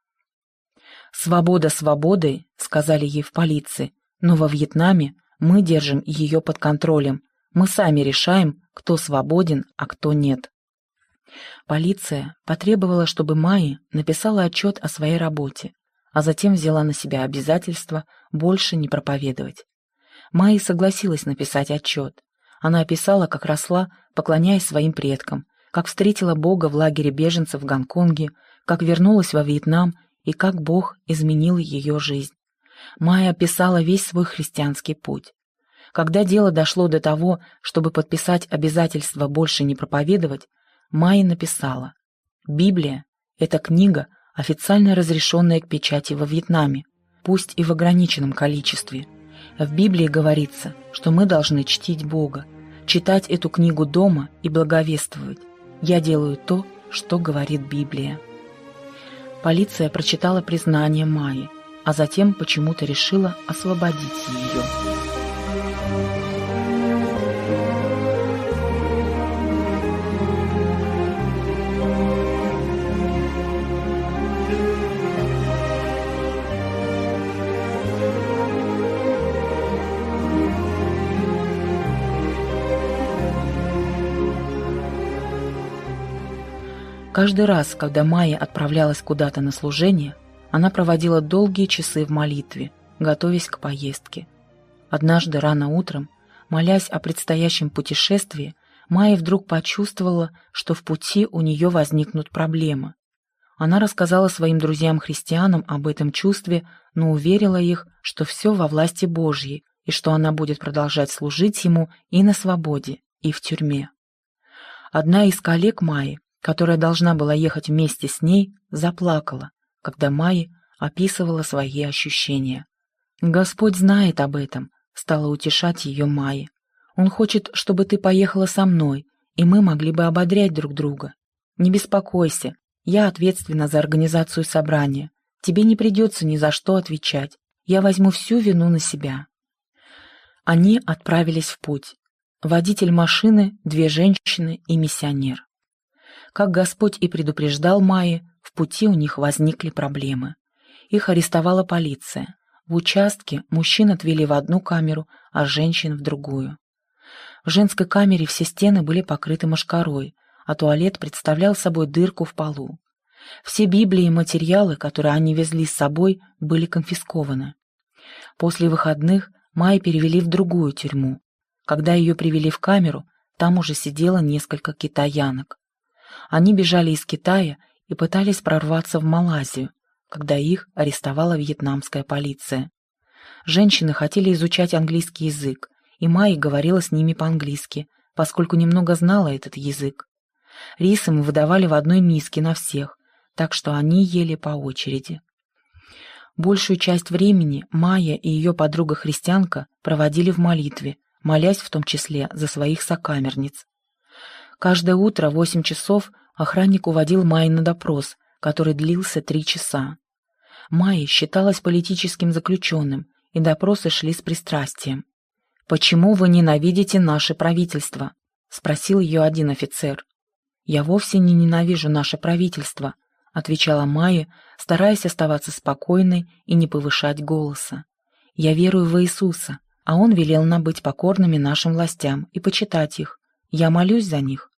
«Свобода свободой», — сказали ей в полиции, но во Вьетнаме мы держим ее под контролем. Мы сами решаем, кто свободен, а кто нет. Полиция потребовала, чтобы Майи написала отчет о своей работе, а затем взяла на себя обязательство больше не проповедовать. Майи согласилась написать отчет. Она описала, как росла, поклоняясь своим предкам, как встретила Бога в лагере беженцев в Гонконге, как вернулась во Вьетнам и как Бог изменил ее жизнь. Майя описала весь свой христианский путь. Когда дело дошло до того, чтобы подписать обязательство больше не проповедовать, Майя написала «Библия — это книга, официально разрешенная к печати во Вьетнаме, пусть и в ограниченном количестве. В Библии говорится, что мы должны чтить Бога, читать эту книгу дома и благовествовать. Я делаю то, что говорит Библия». Полиция прочитала признание Майи, а затем почему-то решила освободить ее. Каждый раз, когда Майя отправлялась куда-то на служение, она проводила долгие часы в молитве, готовясь к поездке. Однажды рано утром, молясь о предстоящем путешествии, Майя вдруг почувствовала, что в пути у нее возникнут проблемы. Она рассказала своим друзьям-христианам об этом чувстве, но уверила их, что все во власти Божьей и что она будет продолжать служить ему и на свободе, и в тюрьме. Одна из коллег Майи, которая должна была ехать вместе с ней, заплакала, когда Майя описывала свои ощущения. «Господь знает об этом», — стала утешать ее Майя. «Он хочет, чтобы ты поехала со мной, и мы могли бы ободрять друг друга. Не беспокойся, я ответственна за организацию собрания. Тебе не придется ни за что отвечать. Я возьму всю вину на себя». Они отправились в путь. Водитель машины, две женщины и миссионер. Как Господь и предупреждал Майи, в пути у них возникли проблемы. Их арестовала полиция. В участке мужчин отвели в одну камеру, а женщин в другую. В женской камере все стены были покрыты мошкарой, а туалет представлял собой дырку в полу. Все Библии и материалы, которые они везли с собой, были конфискованы. После выходных Майи перевели в другую тюрьму. Когда ее привели в камеру, там уже сидело несколько китаянок. Они бежали из Китая и пытались прорваться в Малайзию, когда их арестовала вьетнамская полиция. Женщины хотели изучать английский язык, и Майя говорила с ними по-английски, поскольку немного знала этот язык. Рис им выдавали в одной миске на всех, так что они ели по очереди. Большую часть времени Майя и ее подруга-христианка проводили в молитве, молясь в том числе за своих сокамерниц. Каждое утро в восемь часов охранник уводил Майи на допрос, который длился три часа. Майя считалась политическим заключенным, и допросы шли с пристрастием. «Почему вы ненавидите наше правительство?» — спросил ее один офицер. «Я вовсе не ненавижу наше правительство», — отвечала Майя, стараясь оставаться спокойной и не повышать голоса. «Я верую в Иисуса, а Он велел нам быть покорными нашим властям и почитать их. Я молюсь за них.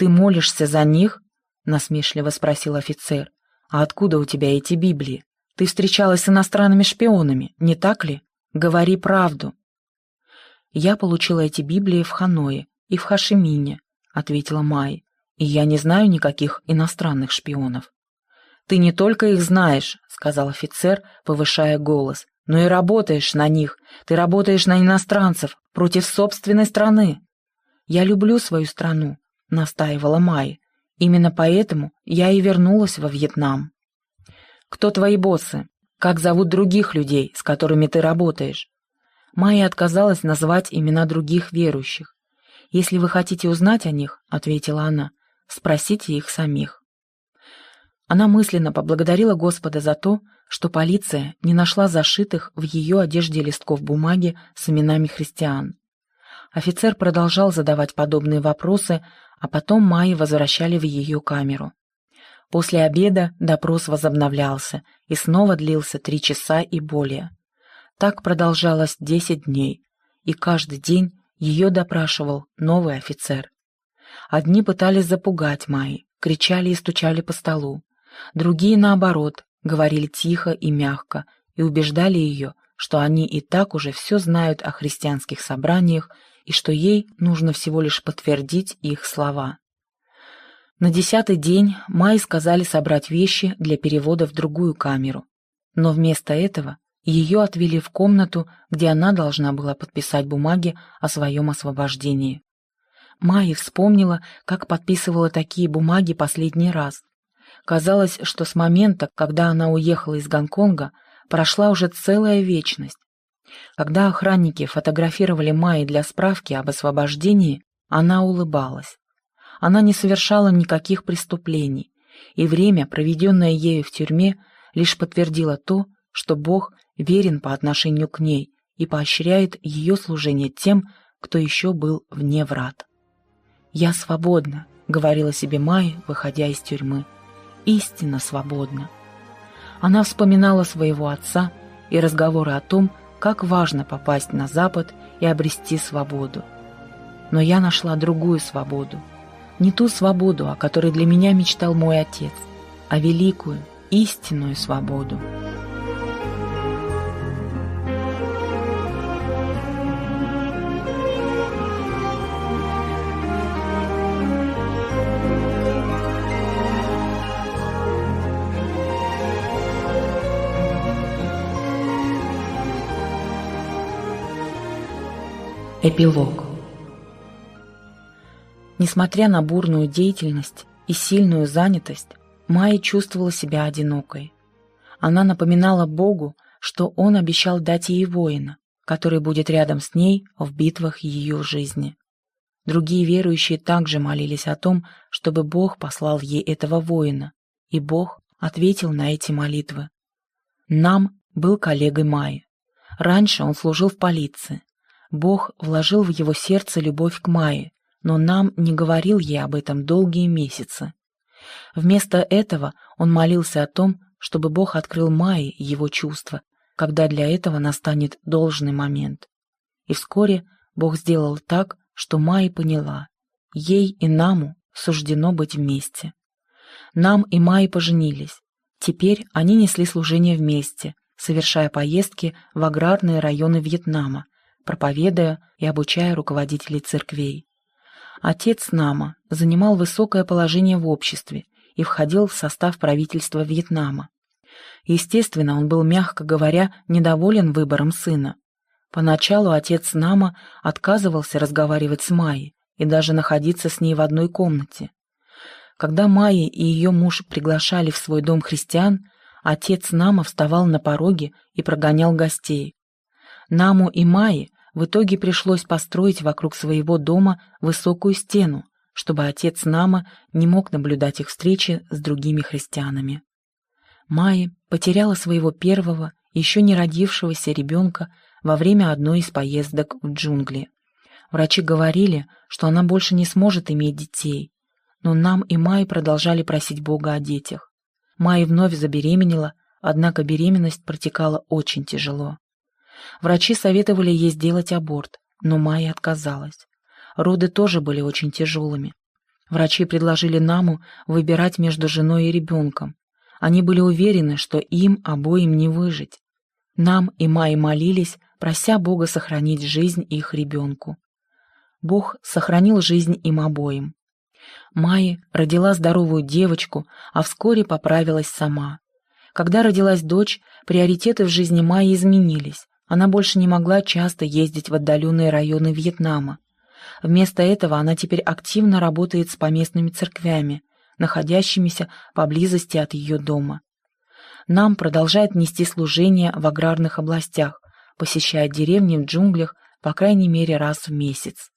«Ты молишься за них?» — насмешливо спросил офицер. «А откуда у тебя эти Библии? Ты встречалась с иностранными шпионами, не так ли? Говори правду». «Я получила эти Библии в Ханое и в Хашимине», — ответила Май, «и я не знаю никаких иностранных шпионов». «Ты не только их знаешь», — сказал офицер, повышая голос, Но и работаешь на них, ты работаешь на иностранцев, против собственной страны. Я люблю свою страну, настаивала Майя. Именно поэтому я и вернулась во Вьетнам. Кто твои боссы? Как зовут других людей, с которыми ты работаешь? Майя отказалась назвать имена других верующих. «Если вы хотите узнать о них, — ответила она, — спросите их самих». Она мысленно поблагодарила Господа за то, что полиция не нашла зашитых в ее одежде листков бумаги с именами христиан. Офицер продолжал задавать подобные вопросы, а потом Майи возвращали в ее камеру. После обеда допрос возобновлялся и снова длился три часа и более. Так продолжалось десять дней, и каждый день ее допрашивал новый офицер. Одни пытались запугать Майи, кричали и стучали по столу. Другие, наоборот, говорили тихо и мягко и убеждали ее, что они и так уже все знают о христианских собраниях и что ей нужно всего лишь подтвердить их слова. На десятый день Майе сказали собрать вещи для перевода в другую камеру, но вместо этого ее отвели в комнату, где она должна была подписать бумаги о своем освобождении. Майя вспомнила, как подписывала такие бумаги последний раз, Казалось, что с момента, когда она уехала из Гонконга, прошла уже целая вечность. Когда охранники фотографировали Майи для справки об освобождении, она улыбалась. Она не совершала никаких преступлений, и время, проведенное ею в тюрьме, лишь подтвердило то, что Бог верен по отношению к ней и поощряет ее служение тем, кто еще был вне врат. «Я свободна», — говорила себе Майя, выходя из тюрьмы истинно свободна. Она вспоминала своего отца и разговоры о том, как важно попасть на Запад и обрести свободу. Но я нашла другую свободу. Не ту свободу, о которой для меня мечтал мой отец, а великую, истинную свободу. Эпилог Несмотря на бурную деятельность и сильную занятость, Майя чувствовала себя одинокой. Она напоминала Богу, что Он обещал дать ей воина, который будет рядом с ней в битвах ее жизни. Другие верующие также молились о том, чтобы Бог послал ей этого воина, и Бог ответил на эти молитвы. Нам был коллегой Майи. Раньше он служил в полиции, Бог вложил в его сердце любовь к Майе, но нам не говорил ей об этом долгие месяцы. Вместо этого он молился о том, чтобы Бог открыл Майе его чувства, когда для этого настанет должный момент. И вскоре Бог сделал так, что Майя поняла, ей и наму суждено быть вместе. Нам и Майя поженились. Теперь они несли служение вместе, совершая поездки в аграрные районы Вьетнама, проповедуя и обучая руководителей церквей. Отец Нама занимал высокое положение в обществе и входил в состав правительства Вьетнама. Естественно, он был, мягко говоря, недоволен выбором сына. Поначалу отец Нама отказывался разговаривать с Майей и даже находиться с ней в одной комнате. Когда Майя и ее муж приглашали в свой дом христиан, отец Нама вставал на пороге и прогонял гостей. Наму и Майе в итоге пришлось построить вокруг своего дома высокую стену, чтобы отец Нама не мог наблюдать их встречи с другими христианами. Майя потеряла своего первого, еще не родившегося ребенка во время одной из поездок в джунгли. Врачи говорили, что она больше не сможет иметь детей, но нам и Майе продолжали просить Бога о детях. Майя вновь забеременела, однако беременность протекала очень тяжело. Врачи советовали ей сделать аборт, но Майя отказалась. Роды тоже были очень тяжелыми. Врачи предложили Наму выбирать между женой и ребенком. Они были уверены, что им обоим не выжить. Нам и Майе молились, прося Бога сохранить жизнь их ребенку. Бог сохранил жизнь им обоим. Майя родила здоровую девочку, а вскоре поправилась сама. Когда родилась дочь, приоритеты в жизни Майи изменились. Она больше не могла часто ездить в отдаленные районы Вьетнама. Вместо этого она теперь активно работает с поместными церквями, находящимися поблизости от ее дома. Нам продолжает нести служение в аграрных областях, посещая деревни в джунглях по крайней мере раз в месяц.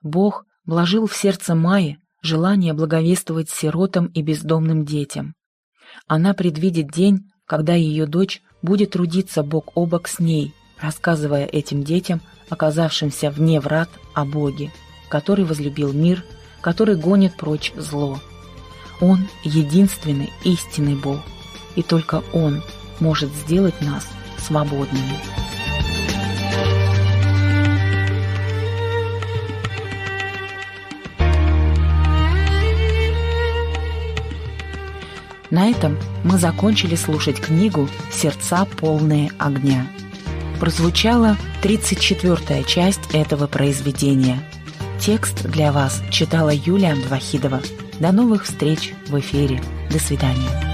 Бог вложил в сердце Майи желание благовествовать сиротам и бездомным детям. Она предвидит день, когда ее дочь будет трудиться бок о бок с ней, рассказывая этим детям, оказавшимся вне врат, о Боге, который возлюбил мир, который гонит прочь зло. Он — единственный истинный Бог, и только Он может сделать нас свободными. На этом мы закончили слушать книгу «Сердца полные огня». Прозвучала 34-я часть этого произведения. Текст для вас читала Юлия Абдвахидова. До новых встреч в эфире. До свидания.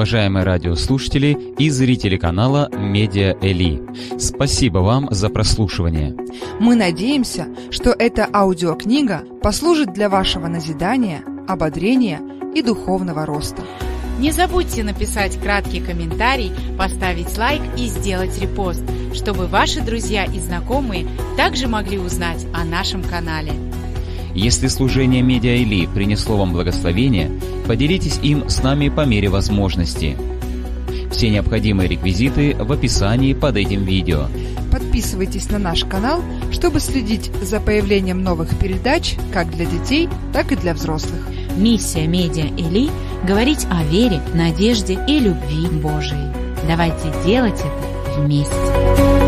Уважаемые радиослушатели и зрители канала Медиа Эли. Спасибо вам за прослушивание. Мы надеемся, что эта аудиокнига послужит для вашего назидания, ободрения и духовного роста. Не забудьте написать краткий комментарий, поставить лайк и сделать репост, чтобы ваши друзья и знакомые также могли узнать о нашем канале. Если служение Медиа Или принесло вам благословение, поделитесь им с нами по мере возможности. Все необходимые реквизиты в описании под этим видео. Подписывайтесь на наш канал, чтобы следить за появлением новых передач как для детей, так и для взрослых. Миссия Медиа Или – говорить о вере, надежде и любви Божией. Давайте делать это вместе.